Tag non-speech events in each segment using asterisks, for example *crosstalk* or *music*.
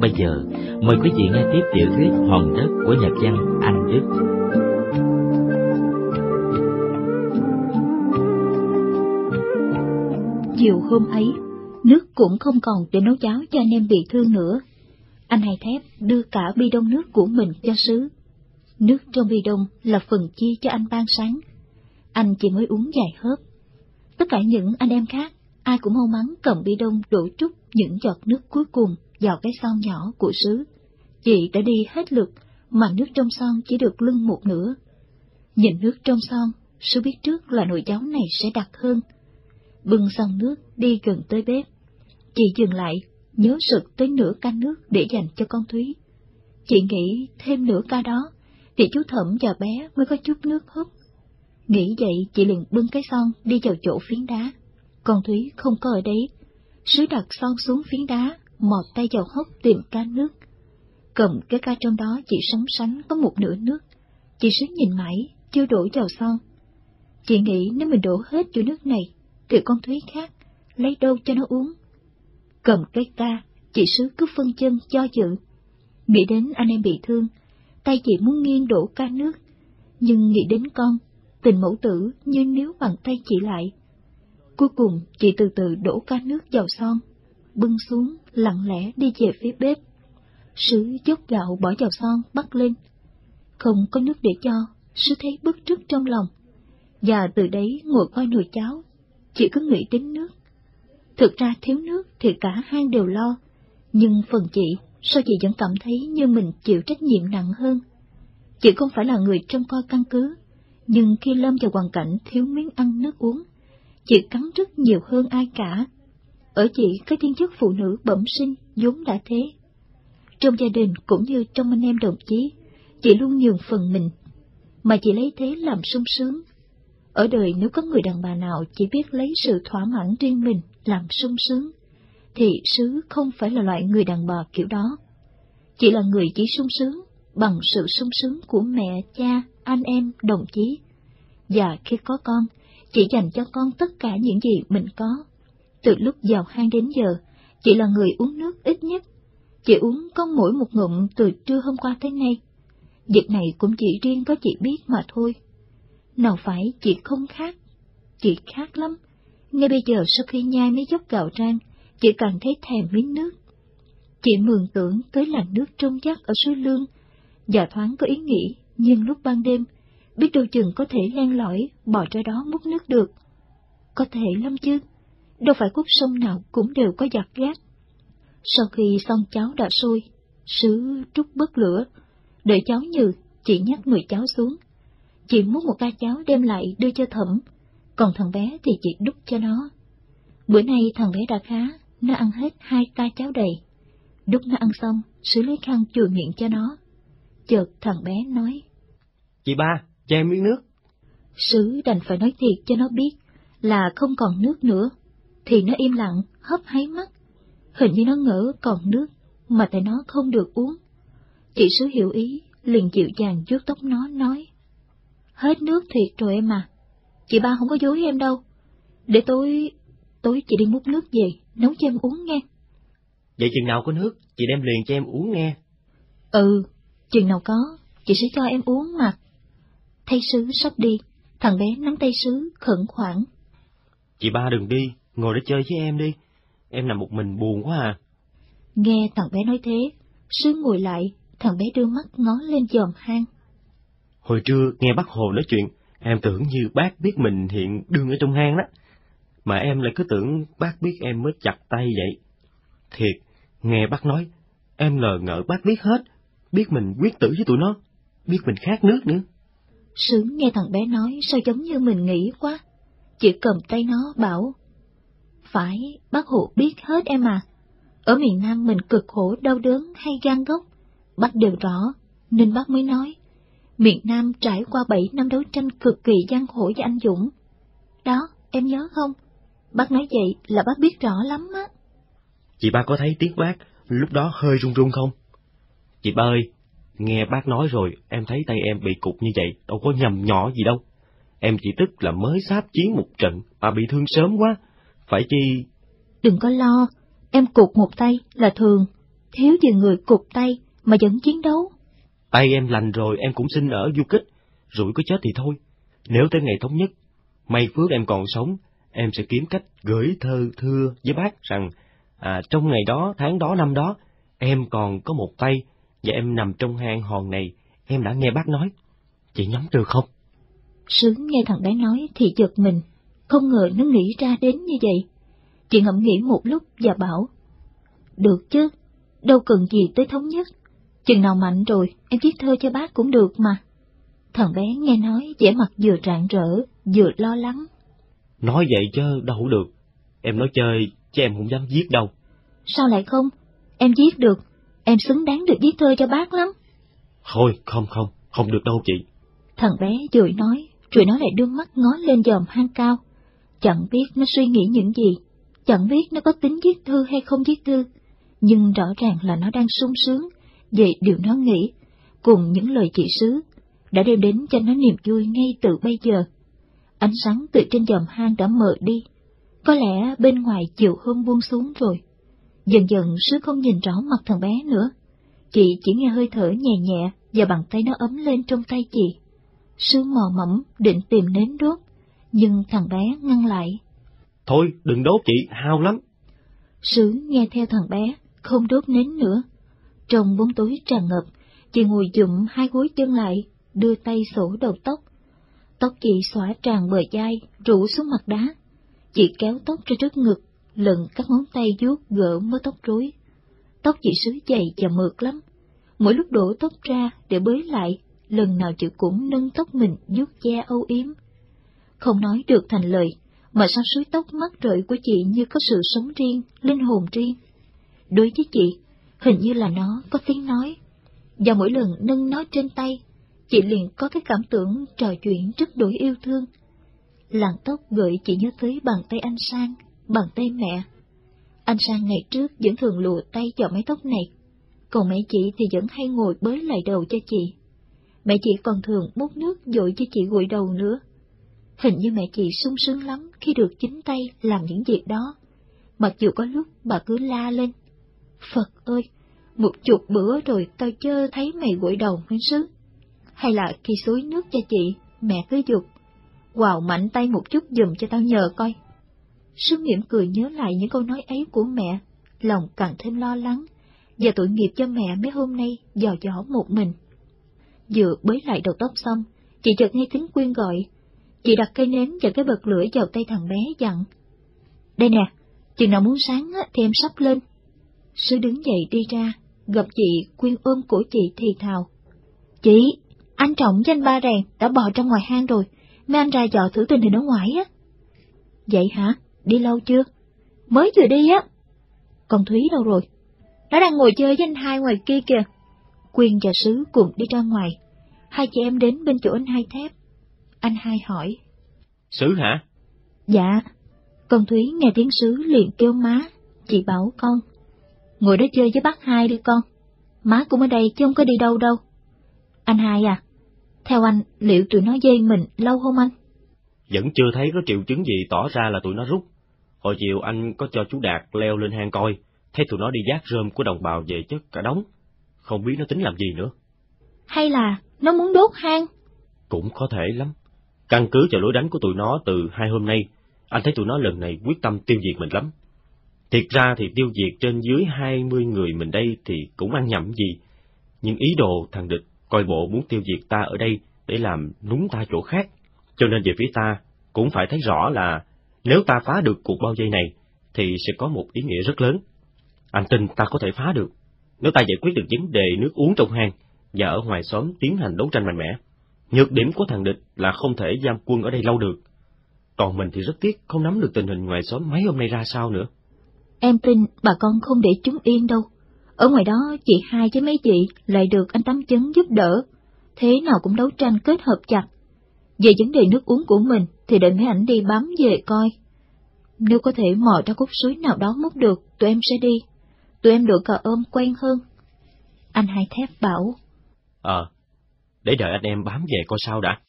Bây giờ, mời quý vị nghe tiếp tiểu thuyết Hòn đất của nhà văn Anh Đức. Chiều hôm ấy, nước cũng không còn để nấu cháo cho anh em bị thương nữa. Anh Hai Thép đưa cả bi đông nước của mình cho sứ. Nước trong bi đông là phần chia cho anh ban sáng. Anh chỉ mới uống vài hớp. Tất cả những anh em khác, ai cũng mau mắn cầm bi đông đổ trút những giọt nước cuối cùng vào cái son nhỏ của sứ. Chị đã đi hết lượt, mà nước trong son chỉ được lưng một nửa. Nhìn nước trong son, sứ biết trước là nồi cháo này sẽ đặc hơn. Bưng xong nước đi gần tới bếp. Chị dừng lại, nhớ sực tới nửa ca nước để dành cho con Thúy. Chị nghĩ thêm nửa ca đó, thì chú Thẩm và bé mới có chút nước hút. Nghĩ vậy chị liền bưng cái son đi vào chỗ phiến đá. Con Thúy không có ở đấy. Sứ đặt son xuống phiến đá, mọt tay vào hốc tìm ca nước. Cầm cái ca trong đó chỉ sóng sánh có một nửa nước. Chị Sứ nhìn mãi, chưa đổ vào son. Chị nghĩ nếu mình đổ hết chỗ nước này, thì con Thúy khác, lấy đâu cho nó uống. Cầm cái ca, chị Sứ cứ phân chân cho dự. Nghĩ đến anh em bị thương, tay chị muốn nghiêng đổ ca nước, nhưng nghĩ đến con, tình mẫu tử như nếu bằng tay chị lại. Cuối cùng chị từ từ đổ ca nước vào son, bưng xuống, lặng lẽ đi về phía bếp. Sứ dốc gạo bỏ vào son bắt lên. Không có nước để cho, Sứ thấy bức trước trong lòng. Và từ đấy ngồi coi nồi cháo, chỉ cứ nghĩ đến nước. Thực ra thiếu nước thì cả hai đều lo, nhưng phần chị, sao chị vẫn cảm thấy như mình chịu trách nhiệm nặng hơn? Chị không phải là người trông coi căn cứ, nhưng khi lâm vào hoàn cảnh thiếu miếng ăn nước uống, chị cắn rất nhiều hơn ai cả. Ở chị cái thiên chất phụ nữ bẩm sinh vốn đã thế. Trong gia đình cũng như trong anh em đồng chí, chị luôn nhường phần mình, mà chị lấy thế làm sung sướng. Ở đời nếu có người đàn bà nào chỉ biết lấy sự thỏa mãn riêng mình làm sung sướng, thì Sứ không phải là loại người đàn bà kiểu đó. Chị là người chỉ sung sướng bằng sự sung sướng của mẹ, cha, anh em, đồng chí. Và khi có con, chị dành cho con tất cả những gì mình có. Từ lúc vào hang đến giờ, chị là người uống nước ít nhất. Chị uống có mỗi một ngụm từ trưa hôm qua tới nay. Việc này cũng chỉ riêng có chị biết mà thôi. Nào phải chị không khác. Chị khác lắm. Ngay bây giờ sau khi nhai mấy dốc gạo rang, chị càng thấy thèm miếng nước. Chị mường tưởng tới làn nước trong vắt ở suối lương, và thoáng có ý nghĩ, nhưng lúc ban đêm, biết đâu chừng có thể len lỏi, bò ra đó múc nước được. Có thể lắm chứ, đâu phải khúc sông nào cũng đều có giặt gác. Sau khi xong cháo đã sôi, sứ trút bớt lửa, đợi cháo nhừ, chị nhắc người cháu xuống. Chị múc một ca cháo đem lại đưa cho thẩm, còn thằng bé thì chị đút cho nó. Bữa nay thằng bé đã khá, nó ăn hết hai ca cháo đầy. Đút nó ăn xong, sứ lấy khăn chùi miệng cho nó. Chợt thằng bé nói. Chị ba, cho em miếng nước. Sứ đành phải nói thiệt cho nó biết là không còn nước nữa, thì nó im lặng, hấp háy mắt. Hình như nó ngỡ còn nước, mà tại nó không được uống. Chị Sứ hiểu ý, liền dịu dàng vuốt tóc nó nói. Hết nước thiệt rồi em à, chị ba không có dối em đâu. Để tối, tối chị đi múc nước về, nấu cho em uống nghe. Vậy chừng nào có nước, chị đem liền cho em uống nghe. Ừ, chừng nào có, chị sẽ cho em uống mà. Thay sứ sắp đi, thằng bé nắm tay sứ khẩn khoản. Chị ba đừng đi, ngồi để chơi với em đi. Em nằm một mình buồn quá à. Nghe thằng bé nói thế, sứ ngồi lại, thằng bé đưa mắt ngó lên dòm hang. Hồi trưa nghe bác Hồ nói chuyện, em tưởng như bác biết mình hiện đương ở trong hang đó. Mà em lại cứ tưởng bác biết em mới chặt tay vậy. Thiệt, nghe bác nói, em lờ ngỡ bác biết hết, biết mình quyết tử với tụi nó, biết mình khát nước nữa. Sướng nghe thằng bé nói sao giống như mình nghĩ quá. Chỉ cầm tay nó bảo. Phải, bác Hồ biết hết em à. Ở miền Nam mình cực khổ đau đớn hay gan gốc, bác đều rõ, nên bác mới nói. Miền Nam trải qua bảy năm đấu tranh cực kỳ gian khổ và anh dũng. Đó, em nhớ không? Bác nói vậy là bác biết rõ lắm á. Chị ba có thấy tiếng bác lúc đó hơi run run không? Chị ba ơi, nghe bác nói rồi, em thấy tay em bị cục như vậy, đâu có nhầm nhỏ gì đâu. Em chỉ tức là mới sáp chiến một trận mà bị thương sớm quá, phải chi... Đừng có lo, em cục một tay là thường, thiếu gì người cụt tay mà vẫn chiến đấu. Tay em lành rồi em cũng xin ở du kích, rủi có chết thì thôi. Nếu tới ngày thống nhất, may phước em còn sống, em sẽ kiếm cách gửi thơ thưa với bác rằng à, trong ngày đó, tháng đó, năm đó, em còn có một tay, và em nằm trong hang hòn này, em đã nghe bác nói. Chị nhắm được không? Sứ nghe thằng bé nói thì giật mình, không ngờ nó nghĩ ra đến như vậy. Chị ngẫm nghĩ một lúc và bảo, được chứ, đâu cần gì tới thống nhất, chừng nào mạnh rồi em viết thơ cho bác cũng được mà. Thằng bé nghe nói vẻ mặt vừa rạng rỡ, vừa lo lắng. Nói vậy chứ đâu được, em nói chơi chứ em không dám viết đâu. Sao lại không? Em viết được, em xứng đáng được viết thơ cho bác lắm. Thôi, không không, không được đâu chị. Thằng bé vừa nói, rồi nó lại đưa mắt ngó lên dòm hang cao. Chẳng biết nó suy nghĩ những gì, chẳng biết nó có tính viết thư hay không viết thư, nhưng rõ ràng là nó đang sung sướng về điều nó nghĩ, cùng những lời chỉ sứ, đã đem đến cho nó niềm vui ngay từ bây giờ. Ánh sáng từ trên dòm hang đã mờ đi, có lẽ bên ngoài chiều hôm buông xuống rồi. Dần dần sứ không nhìn rõ mặt thằng bé nữa, chị chỉ nghe hơi thở nhẹ nhẹ và bàn tay nó ấm lên trong tay chị. Sứ mò mẫm định tìm nến đốt, nhưng thằng bé ngăn lại. Thôi, đừng đốt chị, hao lắm. Sứ nghe theo thằng bé, không đốt nến nữa. Trong bóng tối tràn ngập, chị ngồi dụm hai gối chân lại, đưa tay sổ đầu tóc. Tóc chị xõa tràn bờ vai, rủ xuống mặt đá. Chị kéo tóc ra trước ngực, lần các ngón tay vuốt gỡ mớ tóc rối. Tóc chị sứ dày và mượt lắm. Mỗi lúc đổ tóc ra để bới lại, lần nào chị cũng nâng tóc mình vuốt da âu yếm. Không nói được thành lời, mà sao suối tóc mắt rợi của chị như có sự sống riêng, linh hồn riêng. Đối với chị, hình như là nó có tiếng nói, và mỗi lần nâng nó trên tay, chị liền có cái cảm tưởng trò chuyện rất đổi yêu thương. Làn tóc gợi chị nhớ tới bàn tay anh Sang, bàn tay mẹ. Anh Sang ngày trước vẫn thường lùa tay vào mái tóc này, còn mẹ chị thì vẫn hay ngồi bới lại đầu cho chị. Mẹ chị còn thường múc nước dội cho chị gội đầu nữa. Hình như mẹ chị sung sướng lắm khi được chính tay làm những việc đó. Mặc dù có lúc bà cứ la lên. Phật ơi, một chục bữa rồi tao chưa thấy mày gội đầu nguyên sứ. Hay là khi xối nước cho chị, mẹ cứ dục. Quào mạnh tay một chút dùm cho tao nhờ coi. Sứ mỉm cười nhớ lại những câu nói ấy của mẹ, lòng càng thêm lo lắng, và tội nghiệp cho mẹ mấy hôm nay dò dỏ một mình. Vừa bới lại đầu tóc xong, chị chợt nghe tiếng Quyên gọi. Chị đặt cây nến và cái bật lửa vào tay thằng bé dặn. Đây nè, chừng nào muốn sáng thì em sắp lên. Sứ đứng dậy đi ra, gặp chị Quyên ôm của chị thì thào. Chị, anh Trọng với anh Ba Rèn đã bò trong ngoài hang rồi, mấy anh ra dò thử tình hình ở ngoài á. Vậy hả? Đi lâu chưa? Mới vừa đi á. Còn Thúy đâu rồi? Nó đang ngồi chơi với anh hai ngoài kia kìa. Quyên và Sứ cùng đi ra ngoài. Hai chị em đến bên chỗ anh hai thép. Anh hai hỏi. Sứ hả? Dạ. Con Thúy nghe tiếng Sứ liền kêu má. Chị bảo con. Ngồi đó chơi với bác hai đi con. Má cũng ở đây chứ không có đi đâu đâu. Anh hai à, theo anh liệu tụi nó dây mình lâu không anh? Vẫn chưa thấy có triệu chứng gì tỏ ra là tụi nó rút. Hồi chiều anh có cho chú Đạt leo lên hang coi, thấy tụi nó đi giác rơm của đồng bào về chất cả đống. Không biết nó tính làm gì nữa. Hay là nó muốn đốt hang? Cũng có thể lắm. Căn cứ vào lối đánh của tụi nó từ hai hôm nay, anh thấy tụi nó lần này quyết tâm tiêu diệt mình lắm. Thiệt ra thì tiêu diệt trên dưới hai mươi người mình đây thì cũng ăn nhầm gì. Nhưng ý đồ thằng địch coi bộ muốn tiêu diệt ta ở đây để làm núng ta chỗ khác. Cho nên về phía ta cũng phải thấy rõ là nếu ta phá được cuộc bao dây này thì sẽ có một ý nghĩa rất lớn. Anh tin ta có thể phá được. Nếu ta giải quyết được vấn đề nước uống trong hang và ở ngoài xóm tiến hành đấu tranh mạnh mẽ. Nhược điểm của thằng địch là không thể giam quân ở đây lâu được. Còn mình thì rất tiếc không nắm được tình hình ngoài xóm mấy hôm nay ra sao nữa. Em tin bà con không để chúng yên đâu. Ở ngoài đó chị hai với mấy chị lại được anh Tám Chấn giúp đỡ. Thế nào cũng đấu tranh kết hợp chặt. Về vấn đề nước uống của mình thì đợi mấy ảnh đi bám về coi. Nếu có thể mò ra khúc suối nào đó múc được, tụi em sẽ đi. Tụi em được cà ôm quen hơn. Anh hai thép bảo. Ờ, để đợi anh em bám về coi sao đã.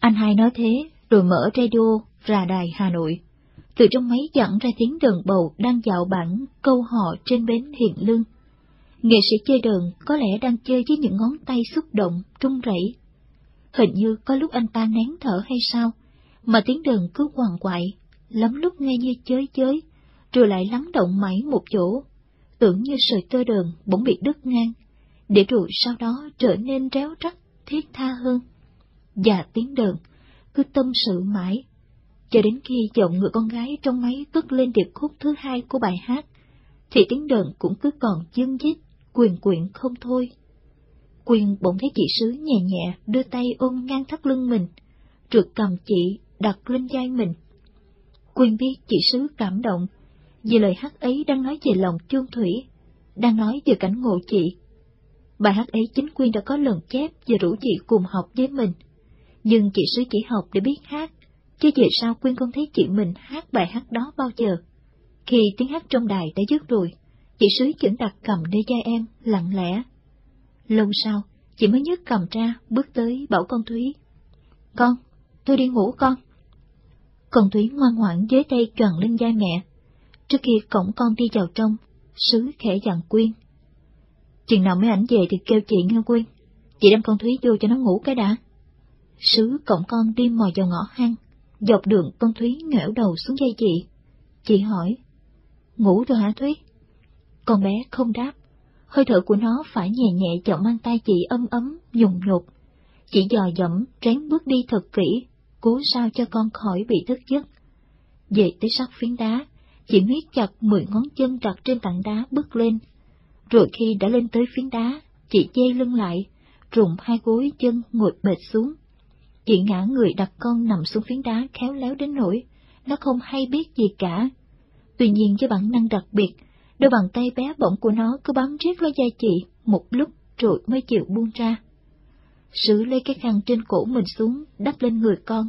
Anh hai nói thế, rồi mở radio ra đài Hà Nội. Từ trong máy dẫn ra tiếng đờn bầu đang dạo bản câu họ trên bến hiện Lương. Nghệ sĩ chơi đờn có lẽ đang chơi với những ngón tay xúc động, trung rẩy. Hình như có lúc anh ta nén thở hay sao, mà tiếng đờn cứ hoàng quại, lắm lúc nghe như chới chới, rồi lại lắng động mãi một chỗ, tưởng như sợi tơ đờn bỗng bị đứt ngang, để rồi sau đó trở nên réo rắt, thiết tha hơn. Và tiếng đờn cứ tâm sự mãi, cho đến khi giọng người con gái trong máy cất lên điệp khúc thứ hai của bài hát, thì tiếng đờn cũng cứ còn dương dít, quyền quyện không thôi. Quyền bỗng thấy chị Sứ nhẹ nhẹ đưa tay ôm ngang thắt lưng mình, trượt cầm chị đặt lên vai mình. Quyền biết chị Sứ cảm động, vì lời hát ấy đang nói về lòng chuông thủy, đang nói về cảnh ngộ chị. Bài hát ấy chính Quyên đã có lần chép và rủ chị cùng học với mình, nhưng chị Sứ chỉ học để biết hát, chứ về sau Quyên không thấy chị mình hát bài hát đó bao giờ. Khi tiếng hát trong đài đã dứt rồi, chị Sứ vẫn đặt cầm nơi vai em, lặng lẽ. Lâu sau, chị mới nhấc cầm ra, bước tới bảo con Thúy. Con, tôi đi ngủ con. Con Thúy ngoan ngoãn với tay tròn lên vai mẹ. Trước khi cổng con đi vào trong, Sứ khẽ dặn Quyên. Chừng nào mấy ảnh về thì kêu chị nghe Quyên. Chị đem con Thúy vô cho nó ngủ cái đã. Sứ cổng con đi mò vào ngõ hang, dọc đường con Thúy ngẽo đầu xuống dây chị. Chị hỏi, ngủ rồi hả Thúy? Con bé không đáp, hơi thở của nó phải nhẹ nhẹ chậm mang tay chị ấm ấm, nhùng nhục. Chị dò dẫm, tránh bước đi thật kỹ, cố sao cho con khỏi bị thức giấc. Về tới sát phiến đá, chị miết chặt mười ngón chân đặt trên tảng đá bước lên. Rồi khi đã lên tới phiến đá, chị dây lưng lại, rụng hai gối chân ngồi bệt xuống. Chị ngã người đặt con nằm xuống phiến đá khéo léo đến nỗi, nó không hay biết gì cả. Tuy nhiên với bản năng đặc biệt, đôi bàn tay bé bỏng của nó cứ bám riết lấy da chị một lúc rồi mới chịu buông ra. Sử lấy cái khăn trên cổ mình xuống, đắp lên người con.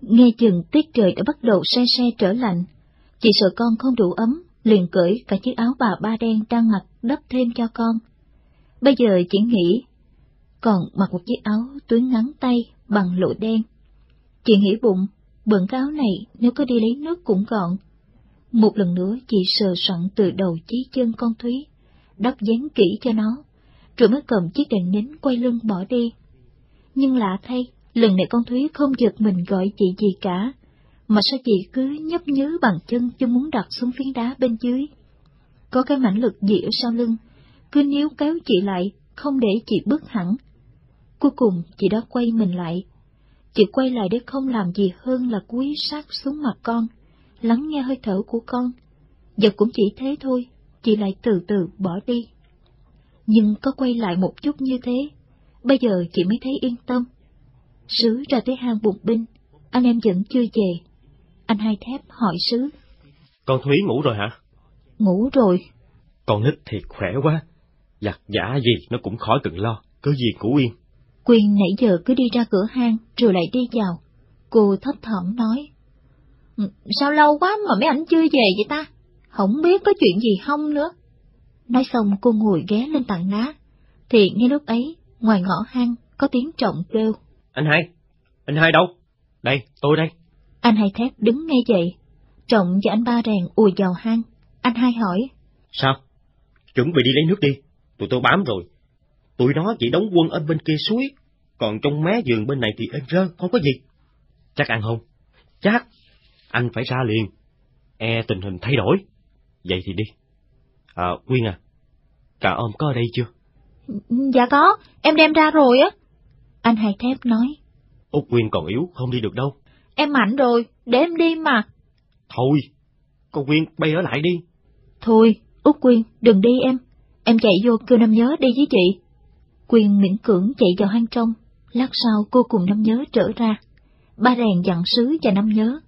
Nghe chừng tiết trời đã bắt đầu se se trở lạnh. Chị sợ con không đủ ấm, liền cởi cả chiếc áo bà ba đen đang mặc đắp thêm cho con. Bây giờ chỉ nghĩ, còn mặc một chiếc áo túi ngắn tay bằng lụa đen. Chị nghĩ bụng, bận cái áo này nếu có đi lấy nước cũng gọn. Một lần nữa chị sờ soạn từ đầu chí chân con Thúy, đắp dán kỹ cho nó, rồi mới cầm chiếc đèn nến quay lưng bỏ đi. Nhưng lạ thay, lần này con Thúy không giật mình gọi chị gì cả, mà sao chị cứ nhấp nhớ bằng chân cho muốn đặt xuống phiến đá bên dưới. Có cái mãnh lực gì ở sau lưng, cứ níu kéo chị lại, không để chị bước hẳn. Cuối cùng chị đã quay mình lại. Chị quay lại để không làm gì hơn là cúi sát xuống mặt con, lắng nghe hơi thở của con. Và cũng chỉ thế thôi, chị lại từ từ bỏ đi. Nhưng có quay lại một chút như thế, bây giờ chị mới thấy yên tâm. Sứ ra tới hang bụng binh, anh em vẫn chưa về. Anh hai thép hỏi Sứ. Con Thúy ngủ rồi hả? Ngủ rồi. Con nít thiệt khỏe quá. Giặt giả gì nó cũng khỏi cần lo, cứ gì ngủ yên. Quyên nãy giờ cứ đi ra cửa hang rồi lại đi vào. Cô thấp thỏm nói. "Ừ, Sao lâu quá mà mấy ảnh chưa về vậy ta? Không biết có chuyện gì không nữa. Nói xong cô ngồi ghé lên tảng đá. Thì ngay lúc ấy, ngoài ngõ hang có tiếng trọng kêu. Anh hai, anh hai đâu? Đây, tôi đây. Anh hai thép đứng ngay dậy. Trọng và anh ba rèn ùi vào hang. Anh hai hỏi. Sao? Chuẩn bị đi lấy nước đi, tụi tôi bám rồi. Tụi nó chỉ đóng quân ở bên kia suối, còn trong mé giường bên này thì êm rơ, không có gì. Chắc ăn không? Chắc. Anh phải ra liền. E tình hình thay đổi. Vậy thì đi. À, Quyên à, cả ôm có ở đây chưa? Dạ có, em đem ra rồi á. Anh hai thép nói. Út Quyên còn yếu, không đi được đâu. Em mạnh rồi, để em đi mà. Thôi, con Quyên bay ở lại đi. Thôi, Út Quyên, đừng đi em. Em chạy vô kêu Năm Nhớ đi với chị. Quyên miễn cưỡng chạy vào hang trong. Lát sau cô cùng Năm Nhớ trở ra. Ba rèn dặn sứ và Năm Nhớ.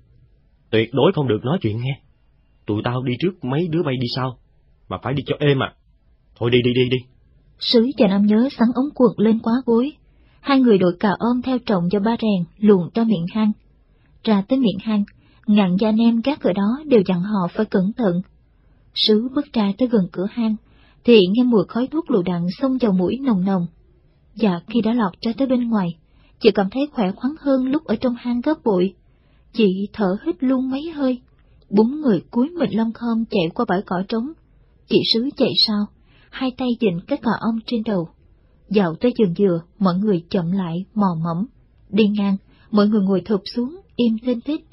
Tuyệt đối không được nói chuyện nghe. Tụi tao đi trước mấy đứa bay đi sau, mà phải đi cho êm à. Thôi đi đi đi đi. Sứ và Năm Nhớ sắn ống quần lên quá gối. Hai người đội cà ôm theo trọng cho ba rèn luồn ra miệng hang. Ra tới miệng hang, ngạn gia nem gác ở đó đều dặn họ phải cẩn thận. Sứ bước ra tới gần cửa hang, thì nghe mùi khói thuốc lựu đạn xông vào mũi nồng nồng. Và khi đã lọt ra tới bên ngoài, chị cảm thấy khỏe khoắn hơn lúc ở trong hang gấp bụi. Chị thở hít luôn mấy hơi, bốn người cúi mình lông khom chạy qua bãi cỏ trống. Chị Sứ chạy sau, hai tay dịnh cái cò ong trên đầu. Dạo tới giường dừa, mọi người chậm lại, mò mẫm. Đi ngang, mọi người ngồi thụp xuống, im tên thích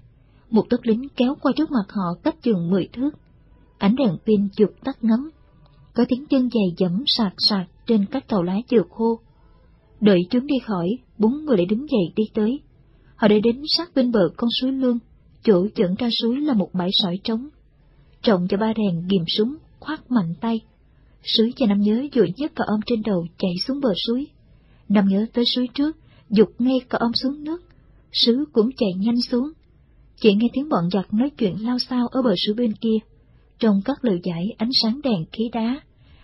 Một tấc lính kéo qua trước mặt họ cách chừng mười thước. Ánh đèn pin chụp tắt ngấm. Có tiếng chân giày dẫm sạc sạc trên các tàu lá dừa khô. Đợi chúng đi khỏi, bốn người lại đứng dậy đi tới. Họ đã đến sát bên bờ con suối lương, chỗ dẫn ra suối là một bãi sỏi trống. Trọng cho ba rèn ghim súng, khoát mạnh tay. Sứ cho Nam nhớ dội nhất cả ôm trên đầu chạy xuống bờ suối. Nam nhớ tới suối trước, dục ngay cả ôm xuống nước. Sứ cũng chạy nhanh xuống. Chỉ nghe tiếng bọn giặc nói chuyện lao sao ở bờ suối bên kia. Trong các lều giải ánh sáng đèn khí đá,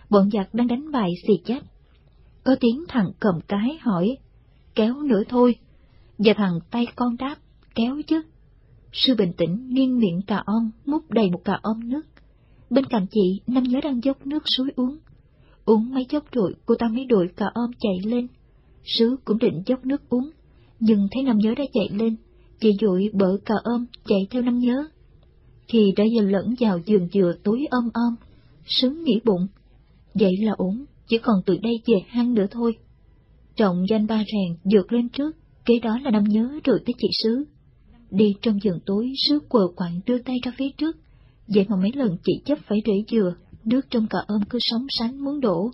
bọn giặc đang đánh bài xì chách. Có tiếng thằng cầm cái hỏi, kéo nữa thôi. Và thằng tay con đáp, kéo chứ. Sư bình tĩnh nghiêng miệng cà ong, múc đầy một cà om nước. Bên cạnh chị, Năm nhớ đang dốc nước suối uống. Uống mấy chốc rồi, cô ta mới đội cà om chạy lên. Sứ cũng định dốc nước uống, nhưng thấy Năm nhớ đã chạy lên, chị dụi bỡ cà ôm chạy theo Năm nhớ. Khi đã dần lẫn vào giường dừa túi ôm ôm, sướng nghĩ bụng, vậy là ổn, chỉ còn từ đây về hang nữa thôi. Trọng danh ba rèn dược lên trước, kế đó là Năm nhớ rồi tới chị Sứ. Đi trong giường tối, Sứ quờ quạng đưa tay ra phía trước, vậy mà mấy lần chị chấp phải rễ dừa, nước trong cà ôm cứ sóng sánh muốn đổ.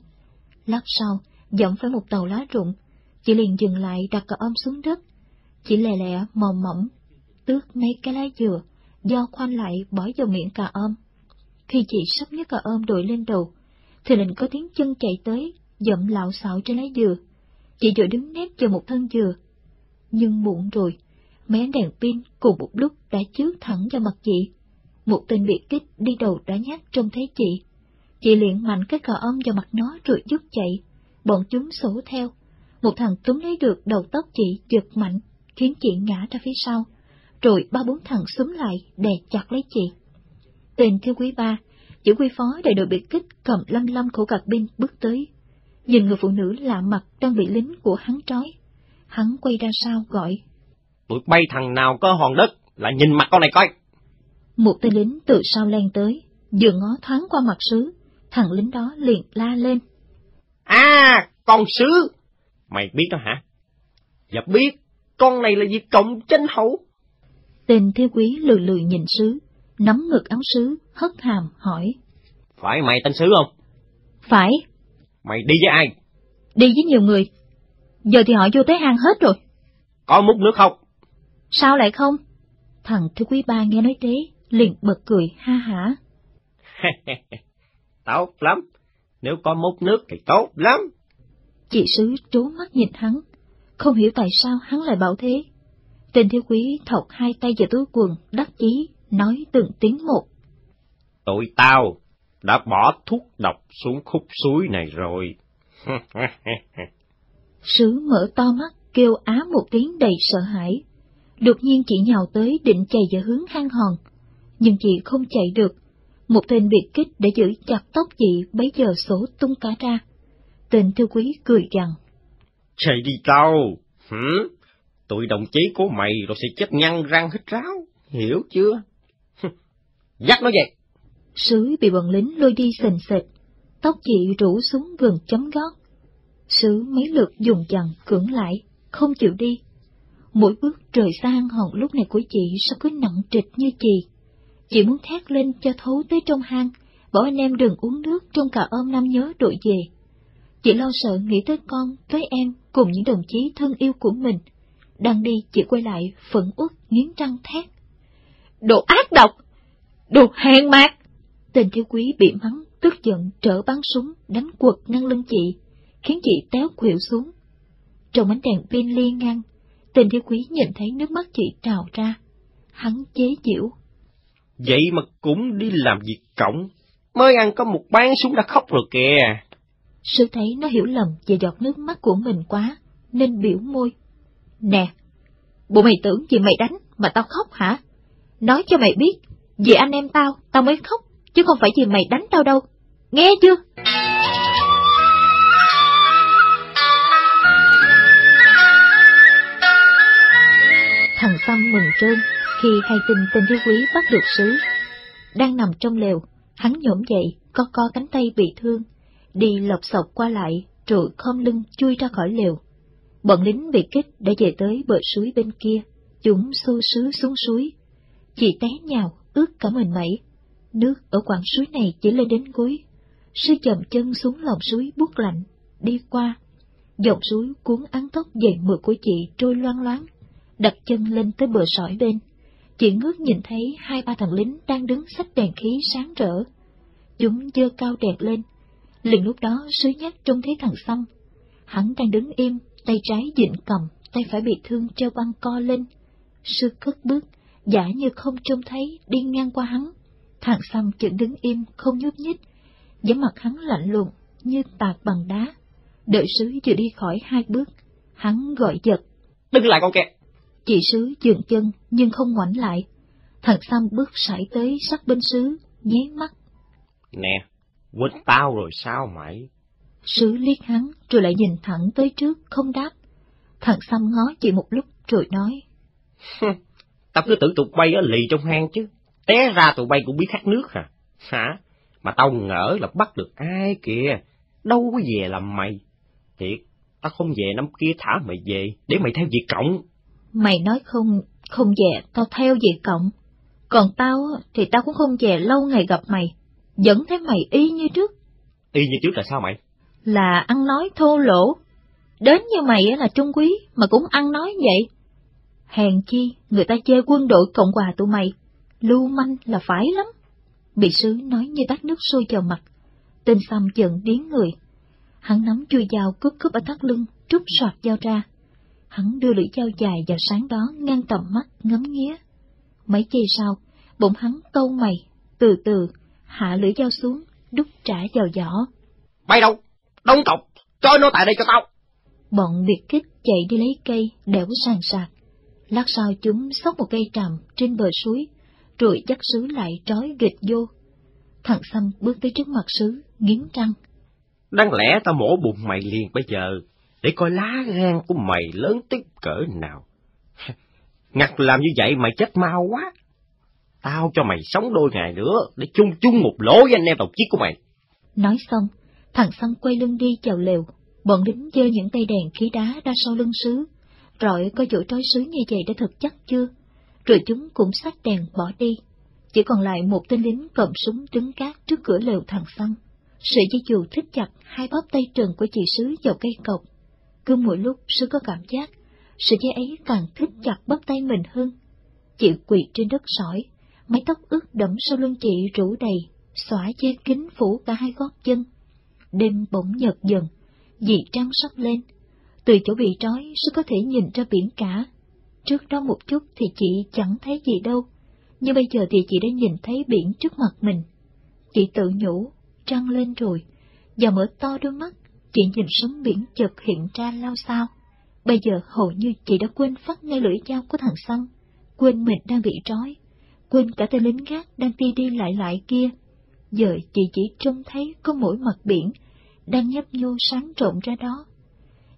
Lát sau, dẫm phải một tàu lá rụng, chị liền dừng lại đặt cả ôm xuống đất. Chị lè lẹ mò mẫm, tước mấy cái lá dừa, do khoanh lại bỏ vào miệng cà ôm. Khi chị sắp nhấc cà ôm đội lên đầu, thì lệnh có tiếng chân chạy tới, dậm lạo xạo trên lá dừa. Chị vội đứng nép chờ một thân dừa. Nhưng muộn rồi, mấy ánh đèn pin cùng một lúc đã chiếu thẳng vào mặt chị. Một tên biệt kích đi đầu đã nhát trông thấy chị. Chị liền mạnh cái cà ôm vào mặt nó rồi rút chạy. Bọn chúng sổ theo. Một thằng túm lấy được đầu tóc chị giật mạnh, khiến chị ngã ra phía sau. Rồi ba bốn thằng xúm lại, đè chặt lấy chị. Tên thiếu quý ba, chỉ huy phó đại đội biệt kích cầm lâm lâm khẩu cạc binh bước tới. Nhìn người phụ nữ lạ mặt đang bị lính của hắn trói. Hắn quay ra sau gọi. Tụi bay thằng nào có hòn đất, lại nhìn mặt con này coi. Một tên lính từ sau len tới, vừa ngó thoáng qua mặt sứ, thằng lính đó liền la lên. À, con sứ! Mày biết đó hả? Dạ biết, con này là gì cộng tranh hậu. Tên thiếu quý lười lười nhìn sứ, nắm ngực áo sứ, hất hàm, hỏi. Phải mày tên sứ không? Phải. Mày đi với ai? Đi với nhiều người. Giờ thì họ vô tới hang hết rồi. Có múc nước không? Sao lại không? Thằng thiếu quý ba nghe nói thế, liền bật cười ha hả. *laughs* tốt lắm, nếu có múc nước thì tốt lắm. Chị sứ trố mắt nhìn hắn, không hiểu tại sao hắn lại bảo thế. Tên thiếu quý thọc hai tay vào túi quần, đắc chí, nói từng tiếng một. Tụi tao đã bỏ thuốc độc xuống khúc suối này rồi. *laughs* Sứ mở to mắt, kêu á một tiếng đầy sợ hãi. Đột nhiên chị nhào tới định chạy về hướng hang hòn, nhưng chị không chạy được. Một tên biệt kích để giữ chặt tóc chị bấy giờ sổ tung cả ra. Tên thư quý cười gằn. Chạy đi đâu? Hử? Tụi đồng chí của mày rồi sẽ chết nhăn răng hết ráo, hiểu chưa? Dắt nó về. Sứ bị bọn lính lôi đi sình sệt, tóc chị rủ xuống gần chấm gót. Sứ mấy lượt dùng dằn cưỡng lại, không chịu đi. Mỗi bước trời sang hòn lúc này của chị sao cứ nặng trịch như chị. Chị muốn thét lên cho thấu tới trong hang, bảo anh em đừng uống nước trong cả ôm năm nhớ đội về. Chị lo sợ nghĩ tới con, tới em cùng những đồng chí thân yêu của mình. Đang đi chị quay lại phẫn uất nghiến răng thét. Đồ ác độc! Đồ hèn mạc! Tên thiếu quý bị mắng, tức giận trở bắn súng, đánh quật ngăn lưng chị, khiến chị téo khuỵu xuống. Trong ánh đèn pin liên ngăn, tên thiếu quý nhìn thấy nước mắt chị trào ra. Hắn chế giễu. Vậy mà cũng đi làm việc cộng, mới ăn có một bán súng đã khóc rồi kìa. Sư thấy nó hiểu lầm về giọt nước mắt của mình quá, nên biểu môi. Nè, bộ mày tưởng vì mày đánh mà tao khóc hả? Nói cho mày biết, vì anh em tao, tao mới khóc, chứ không phải vì mày đánh tao đâu. Nghe chưa? Thằng Tâm mừng trơn khi hay tin tên thiếu quý bắt được sứ. Đang nằm trong lều, hắn nhổm dậy, co co cánh tay bị thương, đi lọc sọc qua lại, rồi khom lưng chui ra khỏi lều. Bọn lính bị kích đã về tới bờ suối bên kia, chúng xô sứ xuống suối. Chị té nhào, ướt cả mình mẩy. Nước ở quảng suối này chỉ lên đến gối. Sư chậm chân xuống lòng suối buốt lạnh, đi qua. Dòng suối cuốn án tóc dày mượt của chị trôi loang loáng, đặt chân lên tới bờ sỏi bên. Chị ngước nhìn thấy hai ba thằng lính đang đứng sách đèn khí sáng rỡ. Chúng dơ cao đèn lên. Liền lúc đó sứ nhắc trông thấy thằng Xong. Hắn đang đứng im, tay trái dịnh cầm, tay phải bị thương treo băng co lên. Sư cất bước, giả như không trông thấy, đi ngang qua hắn. Thằng Xong chững đứng im, không nhúc nhích. vẻ mặt hắn lạnh lùng, như tạc bằng đá. Đợi sứ vừa đi khỏi hai bước, hắn gọi giật. Đừng lại con kẹ! Chị sứ dừng chân nhưng không ngoảnh lại. Thằng Sam bước sải tới sát bên sứ, nháy mắt. Nè, quên tao rồi sao mày? Sứ liếc hắn rồi lại nhìn thẳng tới trước, không đáp. Thằng Sam ngó chị một lúc rồi nói. tao cứ tưởng tụi bay ở lì trong hang chứ. Té ra tụi bay cũng biết khát nước hả? Hả? Mà tao ngỡ là bắt được ai kìa. Đâu có về làm mày. Thiệt, tao không về năm kia thả mày về để mày theo việc cộng. Mày nói không, không về, tao theo về cộng. Còn tao thì tao cũng không về lâu ngày gặp mày. Vẫn thấy mày y như trước. Y như trước là sao mày? Là ăn nói thô lỗ. Đến như mày là trung quý, mà cũng ăn nói vậy. Hèn chi, người ta chê quân đội Cộng hòa tụi mày. Lưu manh là phải lắm. Bị sứ nói như tắt nước sôi vào mặt. Tên Sam giận điến người. Hắn nắm chui dao cướp cướp ở thắt lưng, trút soạt dao ra. Hắn đưa lưỡi dao dài và sáng đó ngang tầm mắt ngắm nghía. Mấy giây sau, bụng hắn câu mày, từ từ, hạ lưỡi dao xuống, đút trả vào giỏ. Bay đâu? Đông tộc, cho nó tại đây cho tao. Bọn biệt kích chạy đi lấy cây, đẽo sàn sạc. Lát sau chúng xốc một cây tràm trên bờ suối, rồi dắt sứ lại trói gịch vô. Thằng Xăm bước tới trước mặt sứ, nghiến răng. Đáng lẽ tao mổ bụng mày liền bây giờ, để coi lá gan của mày lớn tiếp cỡ nào. *laughs* Ngặt làm như vậy mày chết mau quá. Tao cho mày sống đôi ngày nữa để chung chung một lỗ với anh em tộc chiếc của mày. Nói xong, thằng Sâm quay lưng đi chào lều. Bọn lính dơ những cây đèn khí đá ra sau lưng sứ. Rồi coi chỗ trói sứ như vậy đã thật chắc chưa? Rồi chúng cũng xách đèn bỏ đi. Chỉ còn lại một tên lính cầm súng đứng cát trước cửa lều thằng Sâm. Sự dây dù thích chặt hai bóp tay trần của chị sứ vào cây cọc. Cứ mỗi lúc sứ có cảm giác, sự dây ấy càng thích chặt bắp tay mình hơn. Chị quỳ trên đất sỏi, mái tóc ướt đẫm sau lưng chị rủ đầy, xõa che kính phủ cả hai gót chân. Đêm bỗng nhợt dần, dị trăng sắp lên. Từ chỗ bị trói, sẽ có thể nhìn ra biển cả. Trước đó một chút thì chị chẳng thấy gì đâu, nhưng bây giờ thì chị đã nhìn thấy biển trước mặt mình. Chị tự nhủ, trăng lên rồi, và mở to đôi mắt, chị nhìn sóng biển chợt hiện ra lao sao. Bây giờ hầu như chị đã quên phát ngay lưỡi dao của thằng Xăm, quên mình đang bị trói, quên cả tên lính gác đang đi đi lại lại kia. Giờ chị chỉ trông thấy có mỗi mặt biển, đang nhấp nhô sáng trộn ra đó.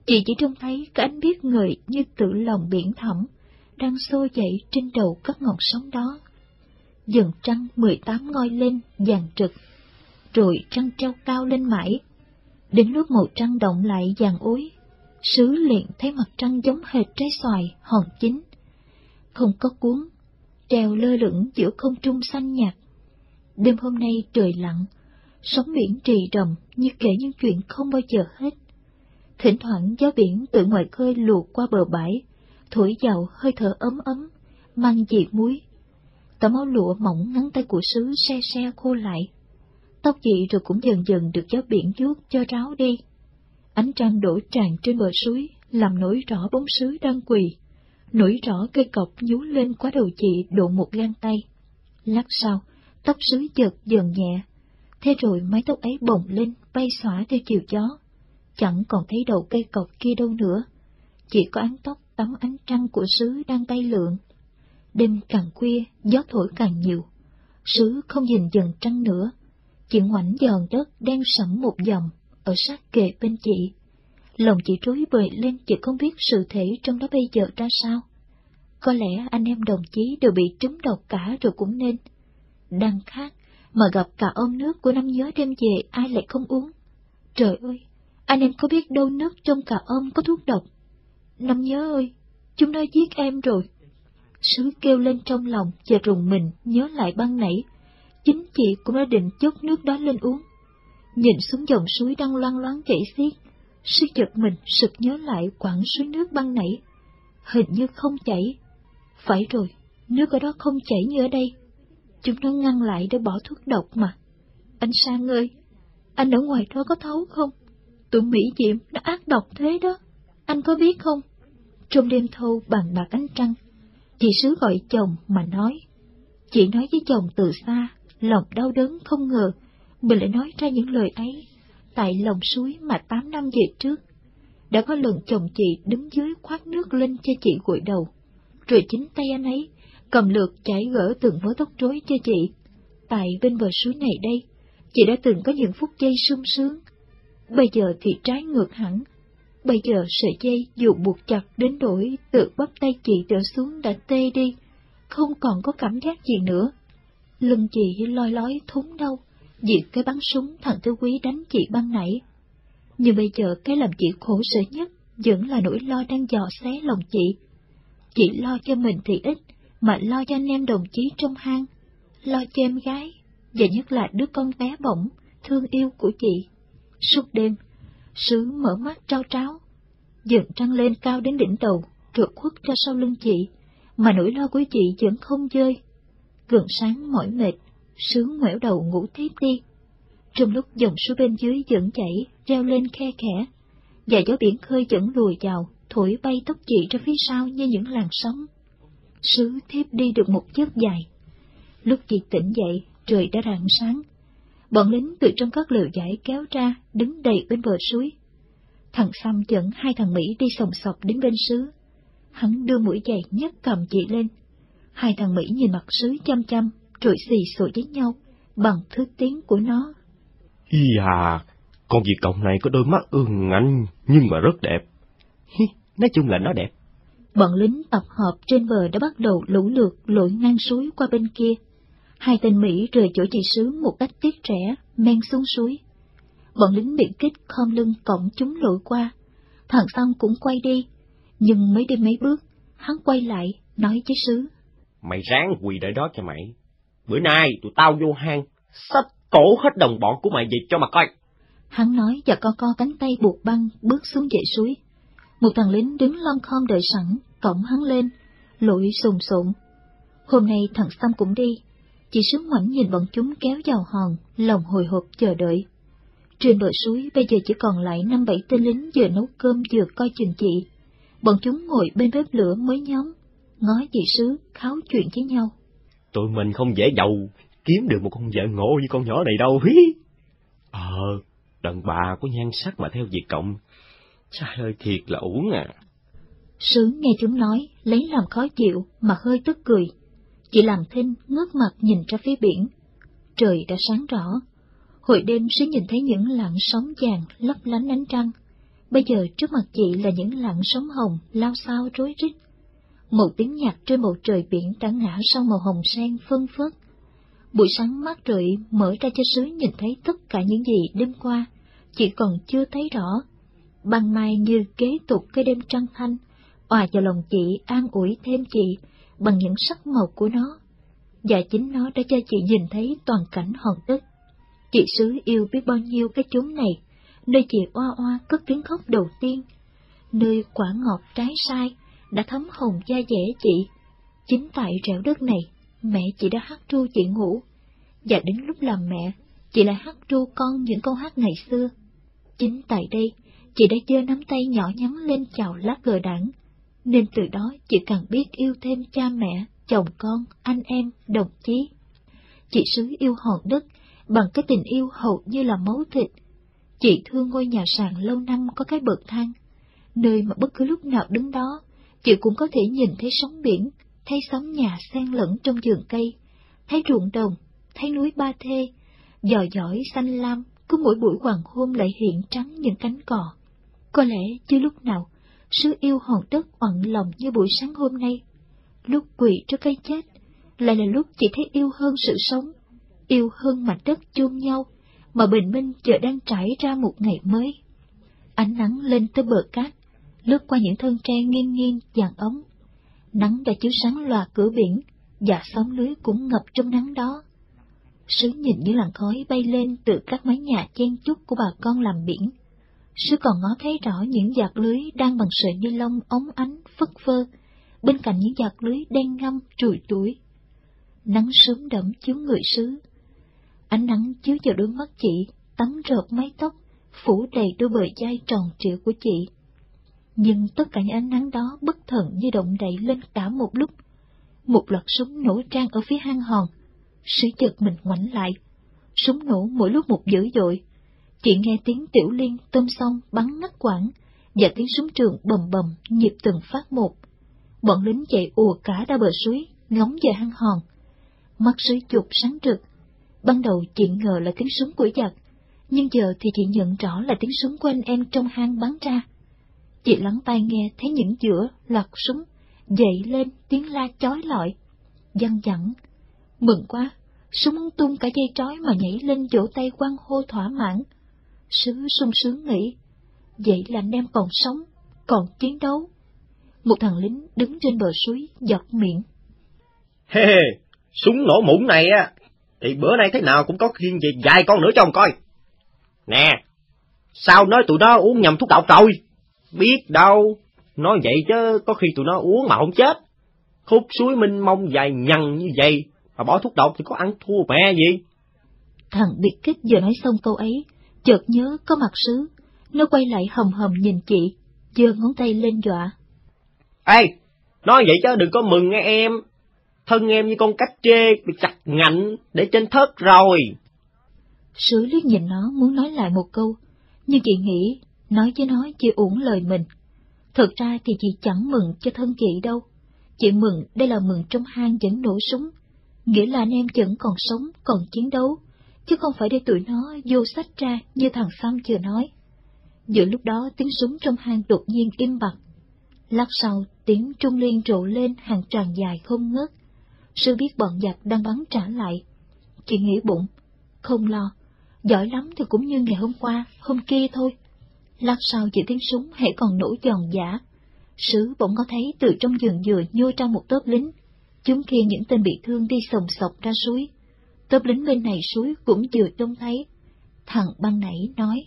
Chị chỉ trông thấy cái anh biết người như tự lòng biển thẳm, đang xô dậy trên đầu các ngọn sóng đó. Dần trăng mười tám ngoi lên, vàng trực, rồi trăng treo cao lên mãi. Đến lúc màu trăng động lại vàng úi, sứ liền thấy mặt trăng giống hệt trái xoài, hòn chín. Không có cuốn, treo lơ lửng giữa không trung xanh nhạt. Đêm hôm nay trời lặng, sóng biển trì rầm như kể những chuyện không bao giờ hết. Thỉnh thoảng gió biển từ ngoài khơi luộc qua bờ bãi, thổi vào hơi thở ấm ấm, mang dị muối. Tấm áo lụa mỏng ngắn tay của sứ xe xe khô lại. Tóc dị rồi cũng dần dần được gió biển vuốt cho ráo đi. Ánh trăng đổ tràn trên bờ suối, làm nổi rõ bóng sứ đang quỳ. Nổi rõ cây cọc nhú lên quá đầu chị độ một gang tay. Lát sau, tóc sứ chợt dần nhẹ. Thế rồi mái tóc ấy bồng lên, bay xõa theo chiều gió. Chẳng còn thấy đầu cây cọc kia đâu nữa. Chỉ có ánh tóc tắm ánh trăng của sứ đang bay lượn. Đêm càng khuya, gió thổi càng nhiều. Sứ không nhìn dần trăng nữa. Chỉ ngoảnh giòn đất đen sẫm một dòng, ở sát kề bên chị. Lòng chị rối bời lên chị không biết sự thể trong đó bây giờ ra sao. Có lẽ anh em đồng chí đều bị trúng độc cả rồi cũng nên. Đang khác, mà gặp cả ôm nước của năm nhớ đem về ai lại không uống. Trời ơi, anh em có biết đâu nước trong cả ôm có thuốc độc? Năm nhớ ơi, chúng nó giết em rồi. Sứ kêu lên trong lòng và rùng mình nhớ lại băng nãy. Chính chị cũng đã định chốt nước đó lên uống. Nhìn xuống dòng suối đang loang loáng chảy xiết, sứ giật mình sực nhớ lại quãng suối nước băng nãy. Hình như không chảy. Phải rồi, nước ở đó không chảy như ở đây. Chúng nó ngăn lại để bỏ thuốc độc mà. Anh Sang ơi, anh ở ngoài đó có thấu không? Tụi Mỹ Diệm đã ác độc thế đó. Anh có biết không? Trong đêm thâu bằng bạc ánh trăng, chị Sứ gọi chồng mà nói. Chị nói với chồng từ xa, lòng đau đớn không ngờ, mình lại nói ra những lời ấy, tại lòng suối mà tám năm về trước. Đã có lần chồng chị đứng dưới khoát nước lên cho chị gội đầu, rồi chính tay anh ấy cầm lượt chảy gỡ từng mớ tóc rối cho chị. Tại bên bờ suối này đây, chị đã từng có những phút giây sung sướng. Bây giờ thì trái ngược hẳn. Bây giờ sợi dây dù buộc chặt đến đổi tự bắp tay chị trở xuống đã tê đi, không còn có cảm giác gì nữa. Lưng chị loi lói thúng đau, vì cái bắn súng thằng Tư Quý đánh chị ban nãy, Nhưng bây giờ cái làm chị khổ sở nhất vẫn là nỗi lo đang dò xé lòng chị. Chị lo cho mình thì ít, mà lo cho anh em đồng chí trong hang, lo cho em gái, và nhất là đứa con bé bỏng, thương yêu của chị. Suốt đêm, sứ mở mắt trao tráo, dựng trăng lên cao đến đỉnh đầu, trượt khuất ra sau lưng chị, mà nỗi lo của chị vẫn không dơi. Gần sáng mỏi mệt, sứ ngoẻo đầu ngủ tiếp đi. Trong lúc dòng suối bên dưới vẫn chảy, reo lên khe khẽ, và gió biển khơi vẫn lùi vào, thổi bay tóc chị ra phía sau như những làn sóng. Sứ thiếp đi được một giấc dài. Lúc chị tỉnh dậy, trời đã rạng sáng. Bọn lính từ trong các lều giải kéo ra, đứng đầy bên bờ suối. Thằng Sam dẫn hai thằng Mỹ đi sòng sọc đến bên sứ. Hắn đưa mũi giày nhấc cầm chị lên. Hai thằng Mỹ nhìn mặt sứ chăm chăm, rồi xì xội với nhau, bằng thứ tiếng của nó. Ý à, con Việt Cộng này có đôi mắt ương anh, nhưng mà rất đẹp. Hi, nói chung là nó đẹp. Bọn lính tập hợp trên bờ đã bắt đầu lũ lượt lội ngang suối qua bên kia. Hai tên Mỹ rời chỗ chị sứ một cách tiếc rẻ, men xuống suối. Bọn lính bị kích khom lưng cổng chúng lội qua. Thằng xong cũng quay đi, nhưng mới đi mấy bước, hắn quay lại, nói với sứ. Mày ráng quỳ đợi đó cho mày. Bữa nay tụi tao vô hang, sách cổ hết đồng bọn của mày về cho mà coi. Hắn nói và co co cánh tay buộc băng bước xuống dãy suối. Một thằng lính đứng lon khom đợi sẵn, cổng hắn lên, lội sùng sụn. Hôm nay thằng Sam cũng đi, chỉ sướng ngoảnh nhìn bọn chúng kéo vào hòn, lòng hồi hộp chờ đợi. Trên bờ suối bây giờ chỉ còn lại năm bảy tên lính vừa nấu cơm vừa coi chừng chị. Bọn chúng ngồi bên bếp lửa mới nhóm, ngó dị sứ, kháo chuyện với nhau. Tụi mình không dễ giàu, kiếm được một con vợ ngộ như con nhỏ này đâu, hí. Ờ, đàn bà có nhan sắc mà theo Việt Cộng, Trời ơi, thiệt là uổng à. Sứ nghe chúng nói, lấy làm khó chịu, mà hơi tức cười. Chị làm thinh, ngước mặt nhìn ra phía biển. Trời đã sáng rõ. Hồi đêm sứ nhìn thấy những lặng sóng vàng lấp lánh ánh trăng. Bây giờ trước mặt chị là những lặng sóng hồng lao sao rối rít. Một tiếng nhạc trên bầu trời biển đã ngã sau màu hồng sen phân phớt. Buổi sáng mát rượi mở ra cho sứ nhìn thấy tất cả những gì đêm qua, chỉ còn chưa thấy rõ Ban mai như kế tục cái đêm trăng thanh, hòa vào lòng chị an ủi thêm chị bằng những sắc màu của nó. Và chính nó đã cho chị nhìn thấy toàn cảnh hòn đất. Chị xứ yêu biết bao nhiêu cái chốn này, nơi chị oa oa cất tiếng khóc đầu tiên, nơi quả ngọt trái sai đã thấm hồng da dẻ chị. Chính tại rẻo đất này, mẹ chị đã hát ru chị ngủ, và đến lúc làm mẹ, chị lại hát ru con những câu hát ngày xưa. Chính tại đây, chị đã giơ nắm tay nhỏ nhắn lên chào lá cờ đảng, nên từ đó chị càng biết yêu thêm cha mẹ, chồng con, anh em, đồng chí. Chị xứ yêu hòn đất bằng cái tình yêu hầu như là máu thịt. Chị thương ngôi nhà sàn lâu năm có cái bậc thang, nơi mà bất cứ lúc nào đứng đó, chị cũng có thể nhìn thấy sóng biển, thấy sóng nhà xen lẫn trong vườn cây, thấy ruộng đồng, thấy núi Ba Thê, dò dõi xanh lam, cứ mỗi buổi hoàng hôn lại hiện trắng những cánh cò. Có lẽ chưa lúc nào, sứ yêu hòn đất oặn lòng như buổi sáng hôm nay. Lúc quỳ trước cây chết, lại là lúc chị thấy yêu hơn sự sống, yêu hơn mảnh đất chôn nhau, mà bình minh giờ đang trải ra một ngày mới. Ánh nắng lên tới bờ cát, lướt qua những thân tre nghiêng nghiêng dàn ống. Nắng đã chiếu sáng loà cửa biển, và sóng lưới cũng ngập trong nắng đó. Sứ nhìn những làn khói bay lên từ các mái nhà chen chúc của bà con làm biển. Sứ còn ngó thấy rõ những giặc lưới đang bằng sợi ni lông ống ánh, phất phơ, bên cạnh những giặc lưới đen ngâm, trùi tuổi. Nắng sớm đẫm chiếu người sứ. Ánh nắng chiếu vào đôi mắt chị, tắm rợp mái tóc, phủ đầy đôi bờ vai tròn trịa của chị. Nhưng tất cả những ánh nắng đó bất thần như động đậy lên cả một lúc. Một loạt súng nổ trang ở phía hang hòn. Sứ chợt mình ngoảnh lại. Súng nổ mỗi lúc một dữ dội. Chị nghe tiếng tiểu liên tôm song bắn ngắt quãng, và tiếng súng trường bầm bầm nhịp từng phát một. Bọn lính chạy ùa cả ra bờ suối, ngóng về hang hòn. Mắt sứ chụp sáng rực. Ban đầu chị ngờ là tiếng súng của giặc, nhưng giờ thì chị nhận rõ là tiếng súng của anh em trong hang bắn ra. Chị lắng tai nghe thấy những giữa loạt súng, dậy lên tiếng la chói lọi, văng vẳng. Mừng quá, súng tung cả dây trói mà nhảy lên vỗ tay quan hô thỏa mãn. Sứ sung sướng nghĩ, vậy là anh em còn sống, còn chiến đấu. Một thằng lính đứng trên bờ suối, giọt miệng. Hê hê, súng nổ mũng này á, thì bữa nay thế nào cũng có khiên về vài con nữa cho ông coi. Nè, sao nói tụi nó uống nhầm thuốc độc rồi? Biết đâu, nói vậy chứ có khi tụi nó uống mà không chết. Khúc suối minh mông dài nhằn như vậy, mà bỏ thuốc độc thì có ăn thua mẹ gì? Thằng biệt kích vừa nói xong câu ấy, chợt nhớ có mặt sứ, nó quay lại hầm hầm nhìn chị, giơ ngón tay lên dọa. Ê, nói vậy chứ đừng có mừng nghe em, thân em như con cách trê bị chặt ngạnh để trên thớt rồi. Sứ liếc nhìn nó muốn nói lại một câu, nhưng chị nghĩ nói với nó chị uổng lời mình. Thực ra thì chị chẳng mừng cho thân chị đâu. Chị mừng đây là mừng trong hang vẫn nổ súng, nghĩa là anh em vẫn còn sống, còn chiến đấu, chứ không phải để tụi nó vô sách ra như thằng Sam chưa nói. Giữa lúc đó tiếng súng trong hang đột nhiên im bặt. Lát sau tiếng trung liên rộ lên hàng tràn dài không ngớt. Sư biết bọn giặc đang bắn trả lại. Chị nghĩ bụng, không lo, giỏi lắm thì cũng như ngày hôm qua, hôm kia thôi. Lát sau chỉ tiếng súng hãy còn nổ giòn giả. Sứ bỗng có thấy từ trong giường dừa nhô trong một tớp lính. Chúng kia những tên bị thương đi sồng sọc ra suối. Tớp lính bên này suối cũng vừa trông thấy. Thằng băng nảy nói.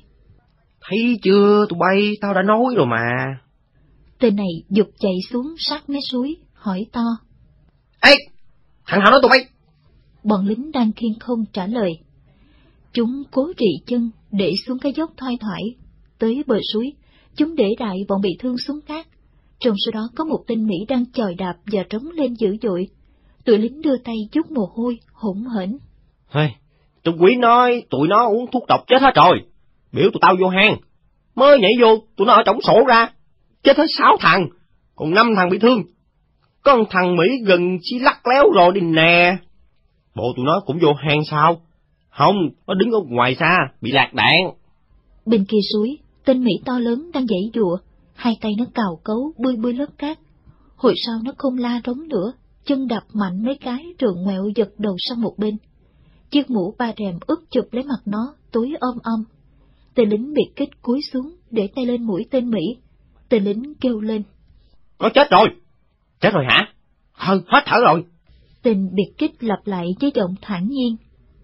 Thấy chưa tụi bay, tao đã nói rồi mà. Tên này dục chạy xuống sát mé suối, hỏi to. Ê, thằng nào đó tụi bay? Bọn lính đang khiên không trả lời. Chúng cố rị chân để xuống cái dốc thoai thoải. Tới bờ suối, chúng để đại bọn bị thương xuống cát. Trong số đó có một tên Mỹ đang chòi đạp và trống lên dữ dội. Tụi lính đưa tay chút mồ hôi, hỗn hển. Hey, Trung quý nói tụi nó uống thuốc độc chết hết rồi. Biểu tụi tao vô hang. Mới nhảy vô, tụi nó ở trống sổ ra. Chết hết sáu thằng, còn năm thằng bị thương. Có một thằng Mỹ gần chỉ lắc léo rồi đi nè. Bộ tụi nó cũng vô hang sao? Không, nó đứng ở ngoài xa, bị lạc đạn. Bên kia suối, tên Mỹ to lớn đang dãy dụa, hai tay nó cào cấu bươi bươi lớp cát. Hồi sau nó không la rống nữa, chân đập mạnh mấy cái rồi ngoẹo giật đầu sang một bên. Chiếc mũ ba rèm ướp chụp lấy mặt nó, túi ôm om. Tên lính biệt kích cúi xuống, để tay lên mũi tên Mỹ. Tên lính kêu lên. Nó chết rồi! Chết rồi hả? Hừ, hết thở rồi. Tên biệt kích lặp lại với giọng thản nhiên.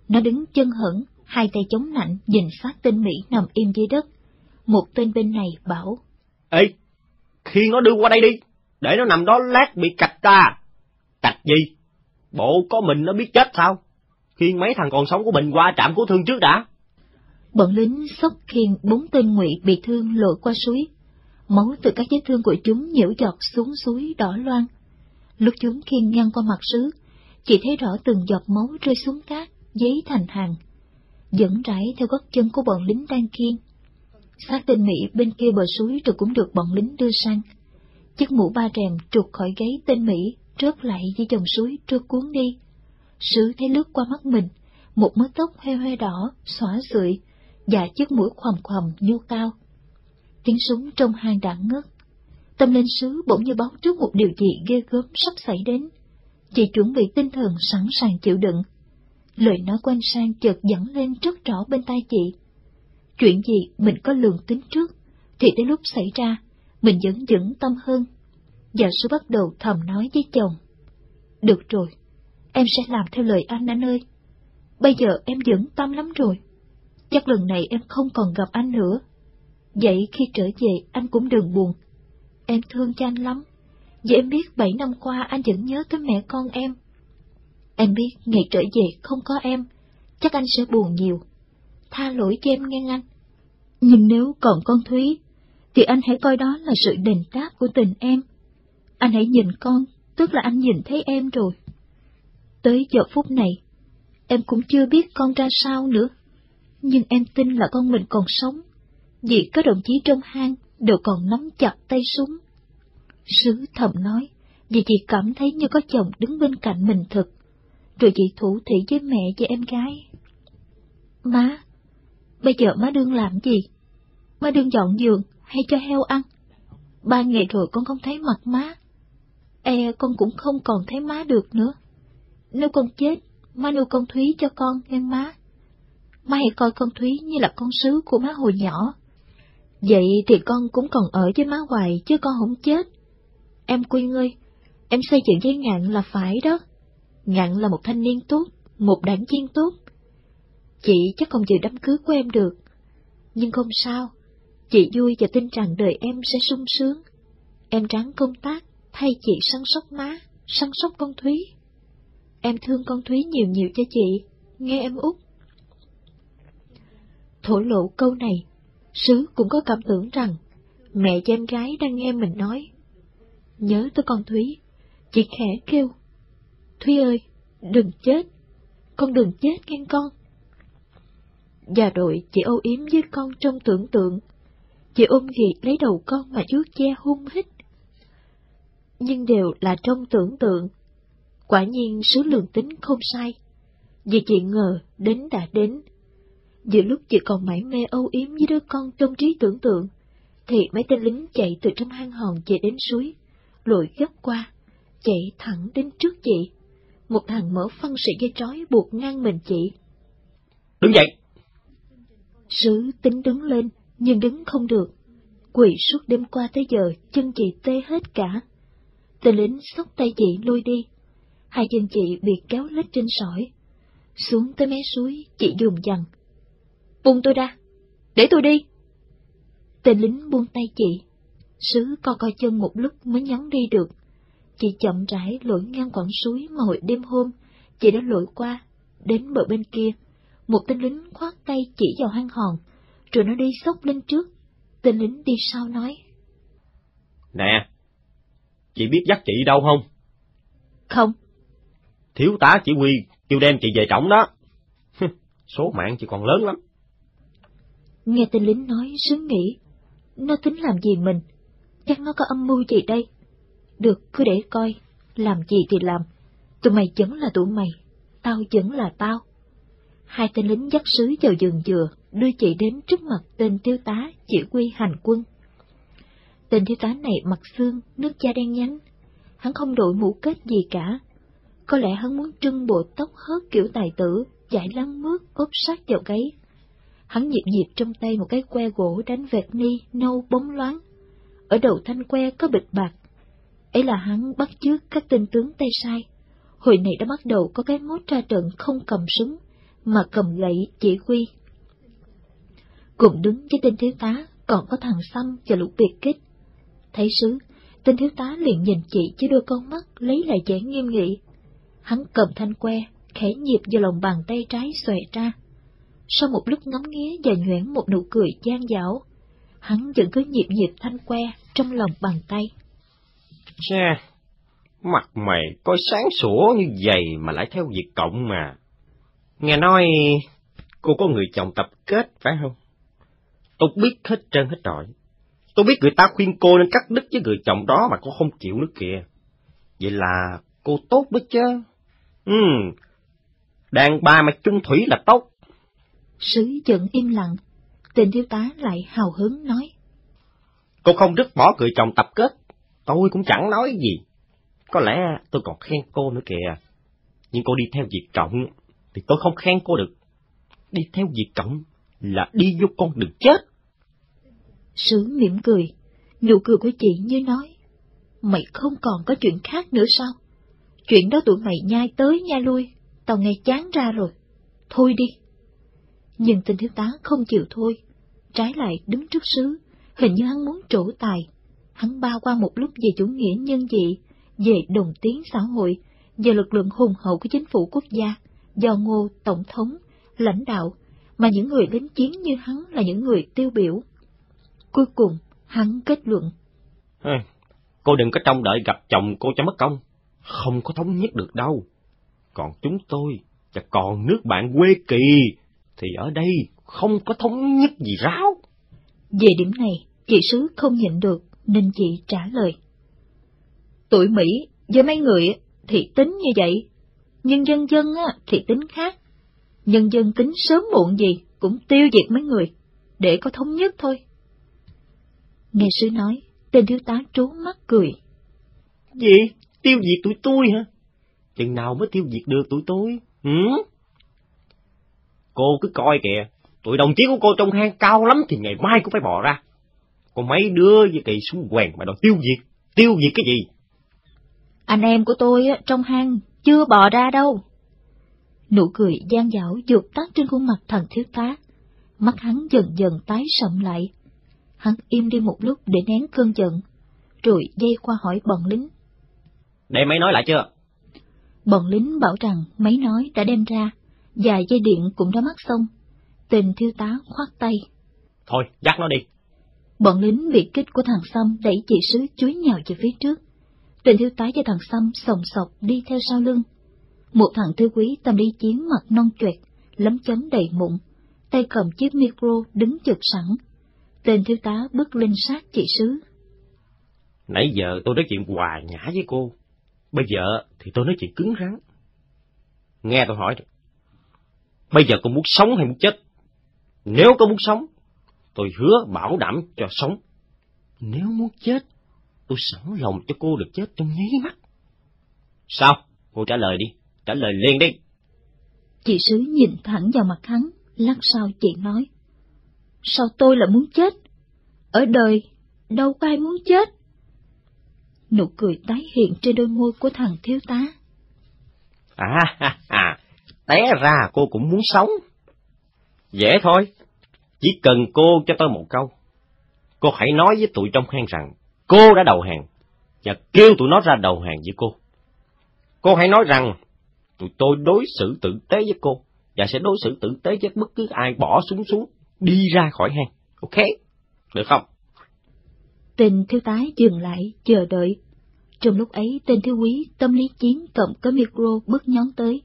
Nó đứng chân hững, hai tay chống nạnh nhìn sát tên Mỹ nằm im dưới đất. Một tên bên này bảo. Ê, khi nó đưa qua đây đi, để nó nằm đó lát bị cạch ta. Cạch gì? Bộ có mình nó biết chết sao? Khiên mấy thằng còn sống của mình qua trạm cứu thương trước đã. Bọn lính sốc khiên bốn tên ngụy bị thương lội qua suối. Máu từ các vết thương của chúng nhiễu giọt xuống suối đỏ loang. Lúc chúng khiên ngang qua mặt sứ, chỉ thấy rõ từng giọt máu rơi xuống cát, giấy thành hàng. Dẫn rải theo gót chân của bọn lính đang khiên. Xác tên Mỹ bên kia bờ suối rồi cũng được bọn lính đưa sang. Chiếc mũ ba rèm trục khỏi gáy tên Mỹ, rớt lại dưới dòng suối trôi cuốn đi. Sứ thấy lướt qua mắt mình, một mớ tóc hoe hoe đỏ, xóa rượi, và chiếc mũi khoằm khoằm nhô cao. Tiếng súng trong hang đã ngất Tâm linh sứ bỗng như báo trước một điều gì ghê gớm sắp xảy đến. Chị chuẩn bị tinh thần sẵn sàng chịu đựng. Lời nói của anh Sang chợt dẫn lên rất rõ bên tai chị. Chuyện gì mình có lường tính trước, thì tới lúc xảy ra, mình vẫn vững tâm hơn. Và sư bắt đầu thầm nói với chồng. Được rồi, em sẽ làm theo lời anh anh ơi. Bây giờ em vững tâm lắm rồi. Chắc lần này em không còn gặp anh nữa. Vậy khi trở về anh cũng đừng buồn. Em thương cho anh lắm. vì em biết bảy năm qua anh vẫn nhớ tới mẹ con em. Em biết ngày trở về không có em, chắc anh sẽ buồn nhiều. Tha lỗi cho em nghe anh. Nhưng nếu còn con Thúy, thì anh hãy coi đó là sự đền đáp của tình em. Anh hãy nhìn con, tức là anh nhìn thấy em rồi. Tới giờ phút này, em cũng chưa biết con ra sao nữa. Nhưng em tin là con mình còn sống, vì các đồng chí trong hang đều còn nắm chặt tay súng. Sứ thầm nói, vì chị cảm thấy như có chồng đứng bên cạnh mình thật. Rồi chị thủ thị với mẹ và em gái. Má, bây giờ má đương làm gì? Má đương dọn giường hay cho heo ăn? Ba ngày rồi con không thấy mặt má. E con cũng không còn thấy má được nữa. Nếu con chết, má nuôi con Thúy cho con nghe má. Má hãy coi con Thúy như là con sứ của má hồi nhỏ. Vậy thì con cũng còn ở với má hoài chứ con không chết. Em Quyên ơi, em xây dựng với Ngạn là phải đó. Ngạn là một thanh niên tốt, một đảng viên tốt. Chị chắc không chịu đám cưới của em được. Nhưng không sao, chị vui và tin rằng đời em sẽ sung sướng. Em ráng công tác, thay chị săn sóc má, săn sóc con Thúy. Em thương con Thúy nhiều nhiều cho chị, nghe em út. Thổ lộ câu này, Sứ cũng có cảm tưởng rằng mẹ cho em gái đang nghe mình nói. Nhớ tới con Thúy, chị khẽ kêu. Thúy ơi, đừng chết, con đừng chết nghe con. Và rồi chị âu yếm với con trong tưởng tượng. Chị ôm ghì lấy đầu con mà vuốt che hung hít. Nhưng đều là trong tưởng tượng. Quả nhiên sứ lượng tính không sai. Vì chị ngờ đến đã đến. Giữa lúc chị còn mãi mê âu yếm với đứa con trong trí tưởng tượng, thì mấy tên lính chạy từ trong hang hòn chạy đến suối, lội gấp qua, chạy thẳng đến trước chị. Một thằng mở phân sợi dây trói buộc ngang mình chị. Đứng dậy! Sứ tính đứng lên, nhưng đứng không được. Quỳ suốt đêm qua tới giờ, chân chị tê hết cả. Tên lính xốc tay chị lôi đi. Hai chân chị bị kéo lết trên sỏi. Xuống tới mé suối, chị dùng dằn. Buông tôi ra! Để tôi đi! Tên lính buông tay chị. Sứ co co chân một lúc mới nhắn đi được. Chị chậm rãi lội ngang quãng suối mà hồi đêm hôm, chị đã lội qua, đến bờ bên kia. Một tên lính khoát tay chỉ vào hang hòn, rồi nó đi xốc lên trước. Tên lính đi sau nói. Nè, chị biết dắt chị đâu không? Không. Thiếu tá chỉ huy kêu đem chị về trọng đó. Số mạng chị còn lớn lắm. Nghe tên lính nói sướng nghĩ, nó tính làm gì mình, chắc nó có âm mưu gì đây. Được, cứ để coi, làm gì thì làm, tụi mày vẫn là tụi mày, tao vẫn là tao. Hai tên lính dắt sứ vào giường dừa, đưa chị đến trước mặt tên thiếu tá chỉ huy hành quân. Tên thiếu tá này mặt xương, nước da đen nhánh, hắn không đội mũ kết gì cả. Có lẽ hắn muốn trưng bộ tóc hớt kiểu tài tử, giải lăn mướt ốp sát vào gáy. Hắn nhịp nhịp trong tay một cái que gỗ đánh vẹt ni nâu bóng loáng. Ở đầu thanh que có bịch bạc. Ấy là hắn bắt chước các tên tướng tay sai. Hồi này đã bắt đầu có cái mốt ra trận không cầm súng, mà cầm gậy chỉ huy. Cùng đứng với tên thiếu tá, còn có thằng xăm và lục biệt kích. Thấy sứ, tên thiếu tá liền nhìn chị chứ đôi con mắt lấy lại vẻ nghiêm nghị. Hắn cầm thanh que, khẽ nhịp vào lòng bàn tay trái xòe ra. Sau một lúc ngắm nghía và nhoẻn một nụ cười gian dảo, hắn vẫn cứ nhịp nhịp thanh que trong lòng bàn tay. Chà, mặt mày coi sáng sủa như vậy mà lại theo việc cộng mà. Nghe nói cô có người chồng tập kết phải không? Tôi biết hết trơn hết trọi. Tôi biết người ta khuyên cô nên cắt đứt với người chồng đó mà cô không chịu nữa kìa. Vậy là cô tốt biết chứ? Ừ, đàn bà mà chung thủy là tốt. Sứ vẫn im lặng, tên thiếu tá lại hào hứng nói. Cô không đứt bỏ người chồng tập kết, tôi cũng chẳng nói gì. Có lẽ tôi còn khen cô nữa kìa. Nhưng cô đi theo việc trọng, thì tôi không khen cô được. Đi theo việc Cộng là đi vô con đường chết. Sứ mỉm cười, nụ cười của chị như nói, mày không còn có chuyện khác nữa sao? Chuyện đó tụi mày nhai tới nhai lui, tao nghe chán ra rồi. Thôi đi. Nhưng tên thiếu tá không chịu thôi, trái lại đứng trước sứ, hình như hắn muốn trổ tài. Hắn bao qua một lúc về chủ nghĩa nhân dị, về đồng tiến xã hội, về lực lượng hùng hậu của chính phủ quốc gia, do ngô tổng thống, lãnh đạo, mà những người lính chiến như hắn là những người tiêu biểu. Cuối cùng, hắn kết luận. À, cô đừng có trông đợi gặp chồng cô cho mất công, không có thống nhất được đâu. Còn chúng tôi, và còn nước bạn quê kỳ, thì ở đây không có thống nhất gì ráo. Về điểm này, chị Sứ không nhịn được, nên chị trả lời. Tụi Mỹ với mấy người thì tính như vậy, nhưng dân dân thì tính khác. Nhân dân tính sớm muộn gì cũng tiêu diệt mấy người, để có thống nhất thôi. Nghe sứ nói, tên thiếu tá trố mắt cười. Gì? Tiêu diệt tụi tôi hả? Chừng nào mới tiêu diệt được tụi tôi? Hử? Cô cứ coi kìa, tụi đồng chí của cô trong hang cao lắm thì ngày mai cũng phải bò ra. Còn mấy đứa với kỳ súng quèn mà đòi tiêu diệt, tiêu diệt cái gì? Anh em của tôi trong hang chưa bò ra đâu. Nụ cười gian dảo dược tắt trên khuôn mặt thần thiếu tá. Mắt hắn dần dần tái sậm lại. Hắn im đi một lúc để nén cơn giận, rồi dây qua hỏi bọn lính. Để mấy nói lại chưa? Bọn lính bảo rằng mấy nói đã đem ra, và dây điện cũng đã mắc xong. Tình thiếu tá khoát tay. Thôi, dắt nó đi. Bọn lính bị kích của thằng Sâm đẩy chị sứ chuối nhào về phía trước. Tình thiếu tá và thằng Sâm sòng sọc đi theo sau lưng. Một thằng thư quý tâm đi chiến mặt non chuệt, lấm chấm đầy mụn, tay cầm chiếc micro đứng chực sẵn. Tên thiếu tá bước lên sát chị sứ. Nãy giờ tôi nói chuyện hòa nhã với cô, bây giờ thì tôi nói chuyện cứng rắn. Nghe tôi hỏi, bây giờ cô muốn sống hay muốn chết? Nếu cô muốn sống, tôi hứa bảo đảm cho sống. Nếu muốn chết, tôi sẵn lòng cho cô được chết trong nháy mắt. Sao? Cô trả lời đi, trả lời liền đi. Chị Sứ nhìn thẳng vào mặt hắn, lát sau chị nói. Sao tôi lại muốn chết? Ở đời, đâu có ai muốn chết. Nụ cười tái hiện trên đôi môi của thằng thiếu tá. À, ha, ha, té ra cô cũng muốn sống. Dễ thôi, chỉ cần cô cho tôi một câu. Cô hãy nói với tụi trong hang rằng cô đã đầu hàng, và kêu tụi nó ra đầu hàng với cô. Cô hãy nói rằng tụi tôi đối xử tử tế với cô, và sẽ đối xử tử tế với bất cứ ai bỏ súng xuống, đi ra khỏi hang. Ok? Được không? tình thiếu tái dừng lại, chờ đợi. Trong lúc ấy, tên thiếu quý tâm lý chiến cầm cái micro bước nhón tới,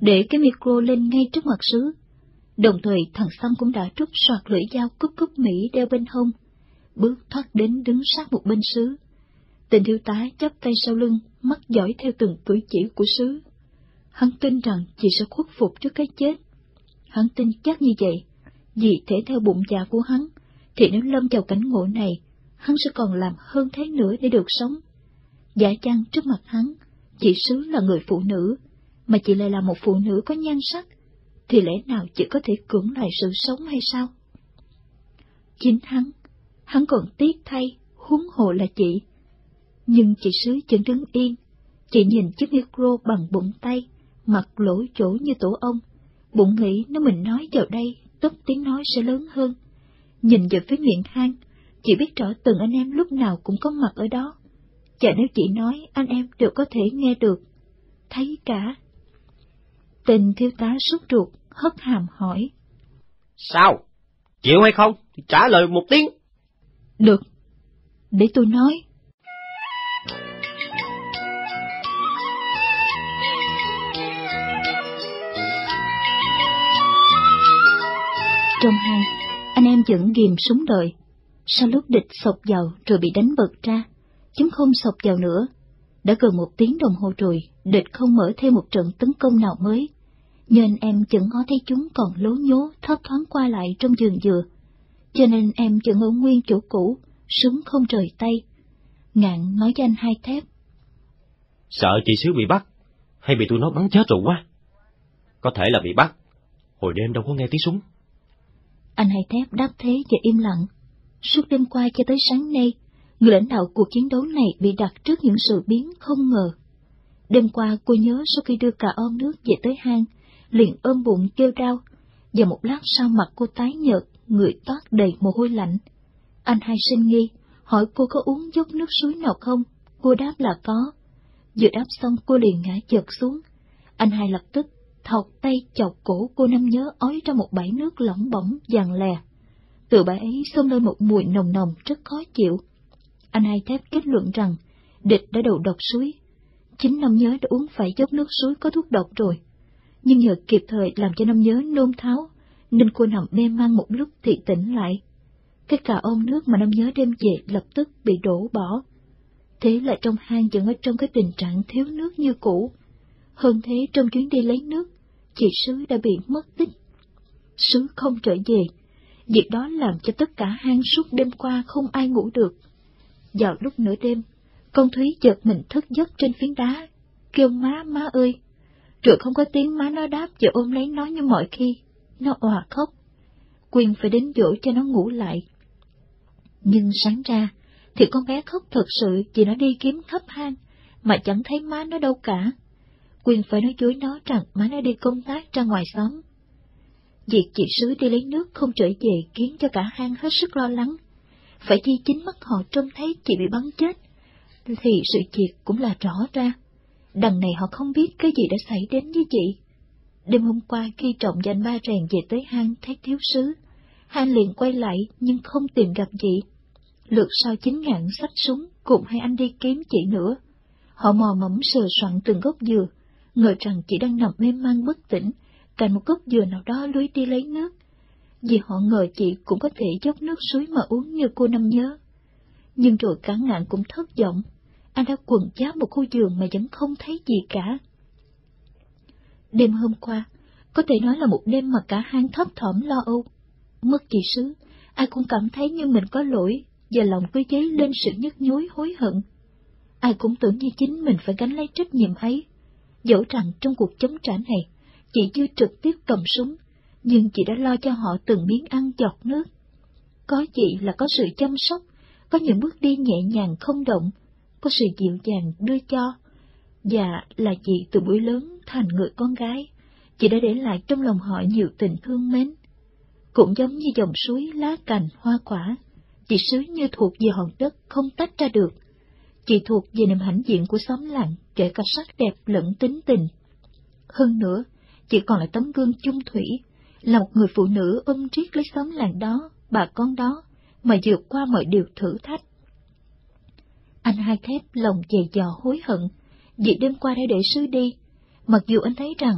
để cái micro lên ngay trước mặt sứ. Đồng thời thằng xăm cũng đã rút soạt lưỡi dao cúp cúp Mỹ đeo bên hông, bước thoát đến đứng sát một bên sứ. tình thiếu tá chắp tay sau lưng, mắt dõi theo từng cử chỉ của sứ. Hắn tin rằng chị sẽ khuất phục trước cái chết. Hắn tin chắc như vậy, vì thể theo bụng dạ của hắn, thì nếu lâm vào cảnh ngộ này, hắn sẽ còn làm hơn thế nữa để được sống. Giả chăng trước mặt hắn, chị Sứ là người phụ nữ, mà chị lại là một phụ nữ có nhan sắc, thì lẽ nào chị có thể cưỡng lại sự sống hay sao? Chính hắn, hắn còn tiếc thay, huống hồ là chị. Nhưng chị Sứ vẫn đứng yên, chị nhìn chiếc micro bằng bụng tay, mặt lỗ chỗ như tổ ông, bụng nghĩ nếu mình nói vào đây, tất tiếng nói sẽ lớn hơn. Nhìn về phía miệng hang, chị biết rõ từng anh em lúc nào cũng có mặt ở đó. Chả nếu chị nói, anh em đều có thể nghe được, thấy cả. Tình thiếu tá sốt ruột, hất hàm hỏi. Sao? Chịu hay không? Thì trả lời một tiếng. Được. Để tôi nói. Trong hang, anh em vẫn ghim súng đợi. Sau lúc địch sọc vào rồi bị đánh bật ra, chúng không sọc vào nữa. Đã gần một tiếng đồng hồ rồi, địch không mở thêm một trận tấn công nào mới. Nhưng em chẳng ngó thấy chúng còn lố nhố thấp thoáng qua lại trong giường dừa. Cho nên em vẫn ở nguyên chỗ cũ, súng không rời tay. Ngạn nói với anh hai thép. Sợ chị Sứ bị bắt, hay bị tụi nó bắn chết rồi quá? có thể là bị bắt. Hồi đêm đâu có nghe tiếng súng. Anh hai thép đáp thế và im lặng. Suốt đêm qua cho tới sáng nay, người lãnh đạo cuộc chiến đấu này bị đặt trước những sự biến không ngờ. Đêm qua cô nhớ sau khi đưa cả ôm nước về tới hang, liền ôm bụng kêu đau, và một lát sau mặt cô tái nhợt, người toát đầy mồ hôi lạnh. Anh hai sinh nghi, hỏi cô có uống dốc nước suối nào không, cô đáp là có. Vừa đáp xong cô liền ngã chợt xuống. Anh hai lập tức thọc tay chọc cổ cô năm nhớ ói ra một bãi nước lỏng bỏng vàng lè. Từ bãi ấy xông lên một mùi nồng nồng rất khó chịu. Anh hai thép kết luận rằng địch đã đầu độc suối. Chính năm nhớ đã uống phải dốc nước suối có thuốc độc rồi. Nhưng nhờ kịp thời làm cho năm nhớ nôn tháo, nên cô nằm mê man một lúc thì tỉnh lại. Cái cà ôm nước mà năm nhớ đem về lập tức bị đổ bỏ. Thế là trong hang vẫn ở trong cái tình trạng thiếu nước như cũ. Hơn thế trong chuyến đi lấy nước, chị Sứ đã bị mất tích. Sứ không trở về, việc đó làm cho tất cả hang suốt đêm qua không ai ngủ được. Vào lúc nửa đêm, con Thúy chợt mình thức giấc trên phiến đá, kêu má má ơi. Rồi không có tiếng má nó đáp và ôm lấy nó như mọi khi, nó òa khóc. Quyền phải đến dỗ cho nó ngủ lại. Nhưng sáng ra, thì con bé khóc thật sự vì nó đi kiếm khắp hang, mà chẳng thấy má nó đâu cả. Quyền phải nói dối nó rằng má nó đi công tác ra ngoài xóm. Việc chị Sứ đi lấy nước không trở về khiến cho cả hang hết sức lo lắng. Phải chi chính mắt họ trông thấy chị bị bắn chết, thì sự việc cũng là rõ ra. Đằng này họ không biết cái gì đã xảy đến với chị. Đêm hôm qua khi trọng danh ba rèn về tới hang thấy thiếu sứ, hang liền quay lại nhưng không tìm gặp chị. Lượt sau chính ngạn sách súng cùng hai anh đi kiếm chị nữa. Họ mò mẫm sờ soạn từng gốc dừa, ngờ rằng chị đang nằm mê man bất tỉnh, cạnh một gốc dừa nào đó lưới đi lấy nước. Vì họ ngờ chị cũng có thể dốc nước suối mà uống như cô năm nhớ. Nhưng rồi cả ngạn cũng thất vọng, anh đã quần cháo một khu giường mà vẫn không thấy gì cả. Đêm hôm qua, có thể nói là một đêm mà cả hang thấp thỏm lo âu. Mất chị sứ, ai cũng cảm thấy như mình có lỗi, và lòng cứ dấy lên sự nhức nhối hối hận. Ai cũng tưởng như chính mình phải gánh lấy trách nhiệm ấy. Dẫu rằng trong cuộc chống trả này, chị chưa trực tiếp cầm súng, nhưng chị đã lo cho họ từng miếng ăn giọt nước. Có chị là có sự chăm sóc, có những bước đi nhẹ nhàng không động, có sự dịu dàng đưa cho, và là chị từ buổi lớn thành người con gái, chị đã để lại trong lòng họ nhiều tình thương mến. Cũng giống như dòng suối lá cành hoa quả, chị xứ như thuộc về hòn đất không tách ra được. Chị thuộc về niềm hãnh diện của xóm làng, kể cả sắc đẹp lẫn tính tình. Hơn nữa, chị còn là tấm gương chung thủy, là một người phụ nữ ôm triết lấy xóm làng đó, bà con đó, mà vượt qua mọi điều thử thách. Anh hai thép lòng dày dò hối hận, vì đêm qua đã để sứ đi, mặc dù anh thấy rằng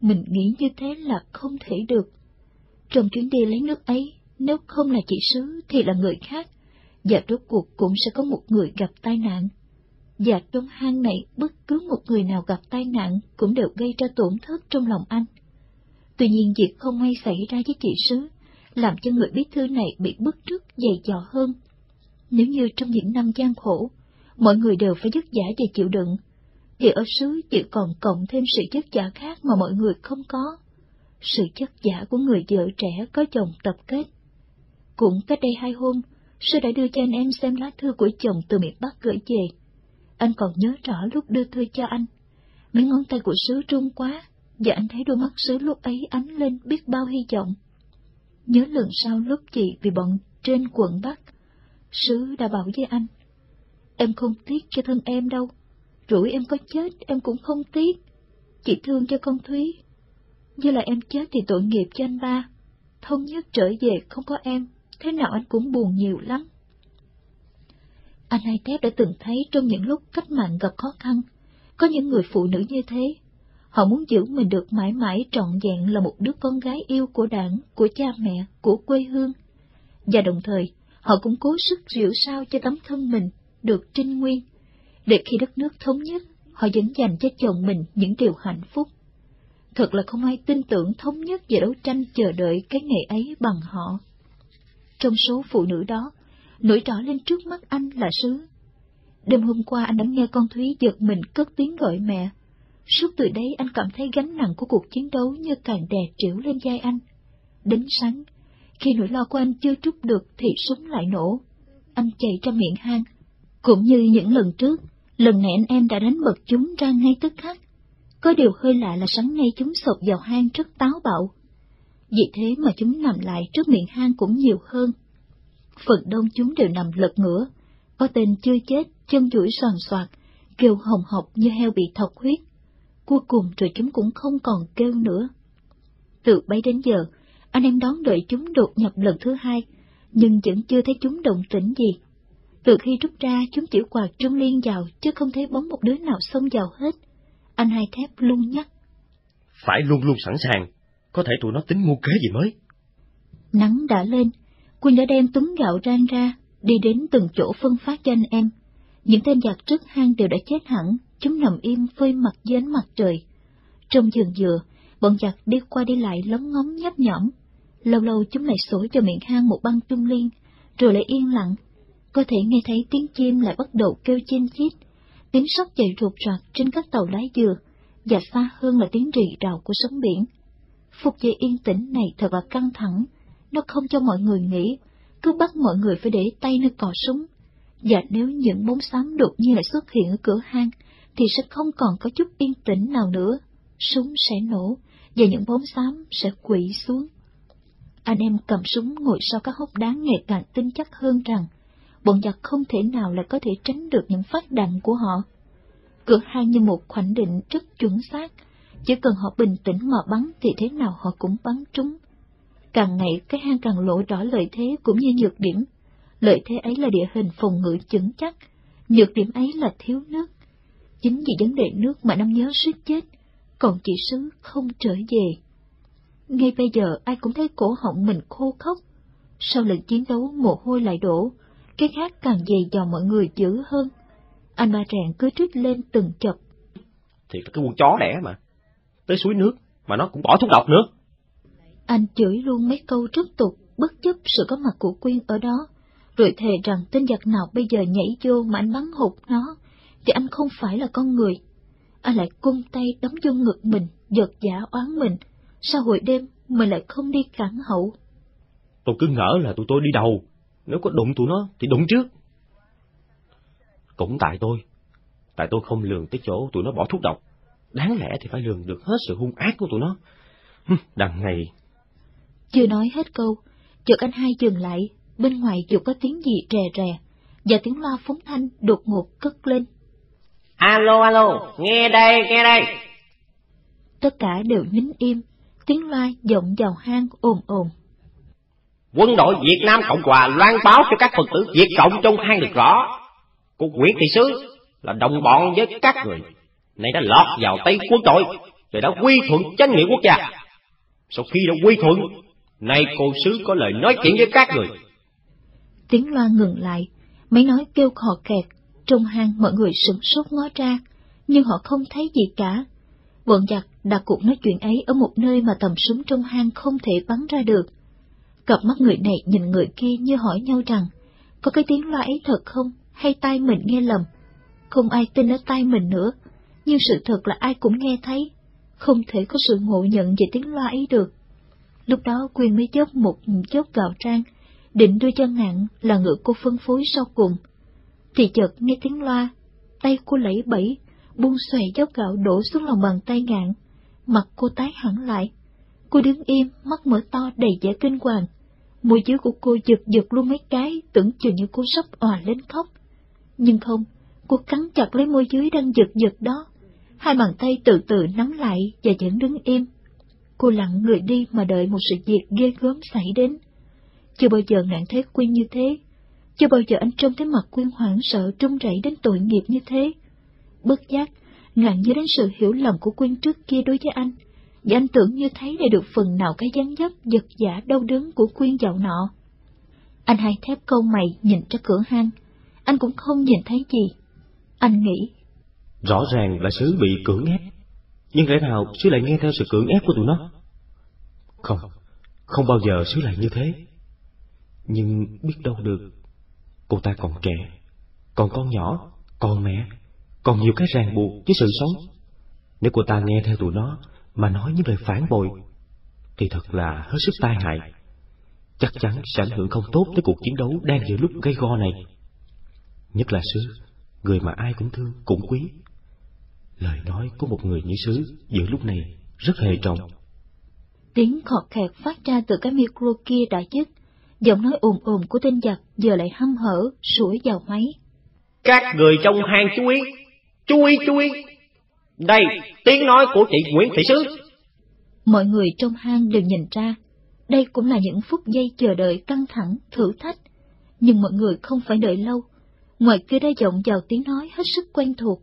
mình nghĩ như thế là không thể được. Trong chuyến đi lấy nước ấy, nếu không là chị Sứ thì là người khác, và rốt cuộc cũng sẽ có một người gặp tai nạn. Và trong hang này, bất cứ một người nào gặp tai nạn cũng đều gây ra tổn thất trong lòng anh. Tuy nhiên việc không may xảy ra với chị Sứ, làm cho người bí thư này bị bức trước dày dò hơn. Nếu như trong những năm gian khổ, mọi người đều phải dứt giả và chịu đựng, thì ở xứ chỉ còn cộng thêm sự chất giả khác mà mọi người không có. Sự chất giả của người vợ trẻ có chồng tập kết. Cũng cách đây hai hôm, sư đã đưa cho anh em xem lá thư của chồng từ miền Bắc gửi về. Anh còn nhớ rõ lúc đưa thư cho anh. Mấy ngón tay của sứ trung quá, và anh thấy đôi mắt sứ lúc ấy ánh lên biết bao hy vọng. Nhớ lần sau lúc chị bị bọn trên quận Bắc, sứ đã bảo với anh. Em không tiếc cho thân em đâu, rủi em có chết em cũng không tiếc. Chỉ thương cho con Thúy. Như là em chết thì tội nghiệp cho anh ba. Thông nhất trở về không có em, thế nào anh cũng buồn nhiều lắm. Anh hai tép đã từng thấy trong những lúc cách mạng gặp khó khăn, có những người phụ nữ như thế. Họ muốn giữ mình được mãi mãi trọn vẹn là một đứa con gái yêu của đảng, của cha mẹ, của quê hương. Và đồng thời, họ cũng cố sức rượu sao cho tấm thân mình được trinh nguyên, để khi đất nước thống nhất, họ vẫn dành cho chồng mình những điều hạnh phúc. Thật là không ai tin tưởng thống nhất và đấu tranh chờ đợi cái ngày ấy bằng họ. Trong số phụ nữ đó, nổi rõ lên trước mắt anh là Sứ. Đêm hôm qua anh đã nghe con Thúy giật mình cất tiếng gọi mẹ. Suốt từ đấy anh cảm thấy gánh nặng của cuộc chiến đấu như càng đè trĩu lên vai anh. Đến sáng, khi nỗi lo của anh chưa trút được thì súng lại nổ. Anh chạy ra miệng hang. Cũng như những lần trước, lần này anh em đã đánh bật chúng ra ngay tức khắc. Có điều hơi lạ là sáng nay chúng sụp vào hang rất táo bạo. Vì thế mà chúng nằm lại trước miệng hang cũng nhiều hơn. Phần đông chúng đều nằm lật ngửa, có tên chưa chết, chân duỗi soàn soạt, kêu hồng hộc như heo bị thọc huyết. Cuối cùng rồi chúng cũng không còn kêu nữa. Từ bấy đến giờ, anh em đón đợi chúng đột nhập lần thứ hai, nhưng vẫn chưa thấy chúng động tĩnh gì. Từ khi rút ra, chúng chỉ quạt trung liên vào, chứ không thấy bóng một đứa nào xông vào hết. Anh hai thép luôn nhắc. Phải luôn luôn sẵn sàng, có thể tụi nó tính mua kế gì mới. Nắng đã lên, Quynh đã đem túng gạo rang ra, đi đến từng chỗ phân phát cho anh em. Những tên giặc trước hang đều đã chết hẳn, chúng nằm im phơi mặt dưới ánh mặt trời. Trong giường dừa, bọn giặc đi qua đi lại lóng ngóng nhấp nhõm. Lâu lâu chúng lại sổ cho miệng hang một băng trung liên, rồi lại yên lặng. Có thể nghe thấy tiếng chim lại bắt đầu kêu chinh chít, tiếng sóc chạy rụt rạc trên các tàu lái dừa, và xa hơn là tiếng rì rào của sóng biển. Phục giây yên tĩnh này thật là căng thẳng, nó không cho mọi người nghĩ, cứ bắt mọi người phải để tay nơi cò súng. Và nếu những bóng xám đột nhiên lại xuất hiện ở cửa hang, thì sẽ không còn có chút yên tĩnh nào nữa. Súng sẽ nổ, và những bóng xám sẽ quỵ xuống. Anh em cầm súng ngồi sau các hốc đá ngày càng tin chắc hơn rằng, bọn giặc không thể nào lại có thể tránh được những phát đạn của họ. Cửa hang như một khoảnh định rất chuẩn xác, chỉ cần họ bình tĩnh mà bắn thì thế nào họ cũng bắn trúng. Càng ngày cái hang càng lộ rõ lợi thế cũng như nhược điểm. Lợi thế ấy là địa hình phòng ngự vững chắc, nhược điểm ấy là thiếu nước. Chính vì vấn đề nước mà năm nhớ suýt chết, còn chị Sứ không trở về. Ngay bây giờ ai cũng thấy cổ họng mình khô khốc. Sau lần chiến đấu mồ hôi lại đổ, cái khác càng dày dò mọi người dữ hơn. Anh ba rèn cứ trích lên từng chập. Thì cái con chó đẻ mà. Tới suối nước, mà nó cũng bỏ thuốc độc nữa. Anh chửi luôn mấy câu rất tục, bất chấp sự có mặt của Quyên ở đó, rồi thề rằng tên giặc nào bây giờ nhảy vô mà anh bắn hụt nó, thì anh không phải là con người. Anh lại cung tay đấm vô ngực mình, giật giả oán mình, sao hồi đêm mình lại không đi cản hậu. Tôi cứ ngỡ là tụi tôi đi đầu, nếu có đụng tụi nó thì đụng trước. Cũng tại tôi, tại tôi không lường tới chỗ tụi nó bỏ thuốc độc, đáng lẽ thì phải lường được hết sự hung ác của tụi nó. Đằng này chưa nói hết câu, chợt anh hai dừng lại, bên ngoài dù có tiếng gì rè rè, và tiếng loa phóng thanh đột ngột cất lên. Alo, alo, nghe đây, nghe đây. Tất cả đều nín im, tiếng loa vọng vào hang ồn ồn. Quân đội Việt Nam Cộng Hòa loan báo cho các phật tử Việt Cộng trong hang được rõ. Cục Nguyễn Thị Sứ là đồng bọn với các người, này đã lọt vào tay quân đội, rồi đã quy thuận chánh nghĩa quốc gia. Sau khi đã quy thuận, Nay cô sứ có lời nói chuyện với các người. Tiếng loa ngừng lại, mấy nói kêu khò kẹt, trong hang mọi người sửng sốt ngó ra, nhưng họ không thấy gì cả. Bọn giặc đặt cuộc nói chuyện ấy ở một nơi mà tầm súng trong hang không thể bắn ra được. Cặp mắt người này nhìn người kia như hỏi nhau rằng, có cái tiếng loa ấy thật không, hay tai mình nghe lầm? Không ai tin ở tai mình nữa, nhưng sự thật là ai cũng nghe thấy, không thể có sự ngộ nhận về tiếng loa ấy được. Lúc đó Quyên mới chốt một chốt gạo trang, định đưa cho ngạn là ngựa cô phân phối sau cùng. Thì chợt nghe tiếng loa, tay cô lẫy bẫy, buông xòe chốt gạo đổ xuống lòng bàn tay ngạn, mặt cô tái hẳn lại. Cô đứng im, mắt mở to đầy vẻ kinh hoàng. Môi dưới của cô giật giật luôn mấy cái, tưởng chừng như cô sắp òa lên khóc. Nhưng không, cô cắn chặt lấy môi dưới đang giật giật đó. Hai bàn tay từ từ nắm lại và vẫn đứng im, Cô lặng người đi mà đợi một sự việc ghê gớm xảy đến. Chưa bao giờ ngạn thấy Quyên như thế. Chưa bao giờ anh trông thấy mặt Quyên hoảng sợ trung rẩy đến tội nghiệp như thế. Bất giác, ngạn nhớ đến sự hiểu lầm của Quyên trước kia đối với anh, và anh tưởng như thấy để được phần nào cái dáng dấp giật giả đau đớn của Quyên dạo nọ. Anh hai thép câu mày nhìn ra cửa hang, anh cũng không nhìn thấy gì. Anh nghĩ. Rõ ràng là sứ bị cưỡng ép nhưng lẽ nào sứ lại nghe theo sự cưỡng ép của tụi nó? Không, không bao giờ sứ lại như thế. Nhưng biết đâu được, cô ta còn trẻ, còn con nhỏ, còn mẹ, còn nhiều cái ràng buộc với sự sống. Nếu cô ta nghe theo tụi nó mà nói những lời phản bội, thì thật là hết sức tai hại. Chắc chắn sẽ ảnh hưởng không tốt tới cuộc chiến đấu đang giữa lúc gây go này. Nhất là sứ, người mà ai cũng thương, cũng quý. Lời nói của một người như sứ giữa lúc này rất hề trọng. Tiếng khọt khẹt phát ra từ cái micro kia đã dứt, giọng nói ồn ồn của tên giặc giờ lại hăm hở, sủi vào máy. Các người trong hang chú ý, chú ý, chú ý. Đây, tiếng nói của chị Nguyễn Thị Sứ. Mọi người trong hang đều nhìn ra, đây cũng là những phút giây chờ đợi căng thẳng, thử thách. Nhưng mọi người không phải đợi lâu. Ngoài kia đã vọng vào tiếng nói hết sức quen thuộc,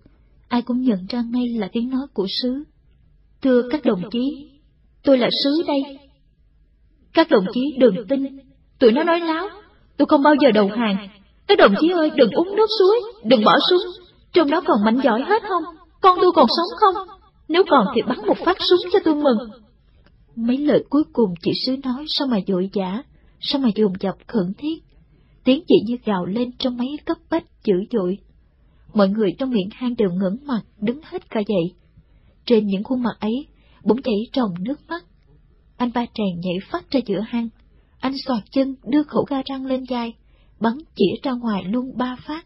ai cũng nhận ra ngay là tiếng nói của sứ. Thưa các đồng chí, tôi là sứ đây. Các đồng chí đừng tin, tụi nó nói láo, tôi không bao giờ đầu hàng. Các đồng chí ơi, đừng uống nước suối, đừng bỏ súng, trong đó còn mạnh giỏi hết không? Con tôi còn sống không? Nếu còn thì bắn một phát súng cho tôi mừng. Mấy lời cuối cùng chị Sứ nói sao mà dội dã, sao mà dồn dập khẩn thiết. Tiếng chị như gào lên trong mấy cấp bách dữ dội. Mọi người trong miệng hang đều ngẩng mặt, đứng hết cả dậy. Trên những khuôn mặt ấy, bỗng chảy tròng nước mắt. Anh ba trèn nhảy phát ra giữa hang. Anh xoạt chân đưa khẩu ga răng lên vai, bắn chỉ ra ngoài luôn ba phát.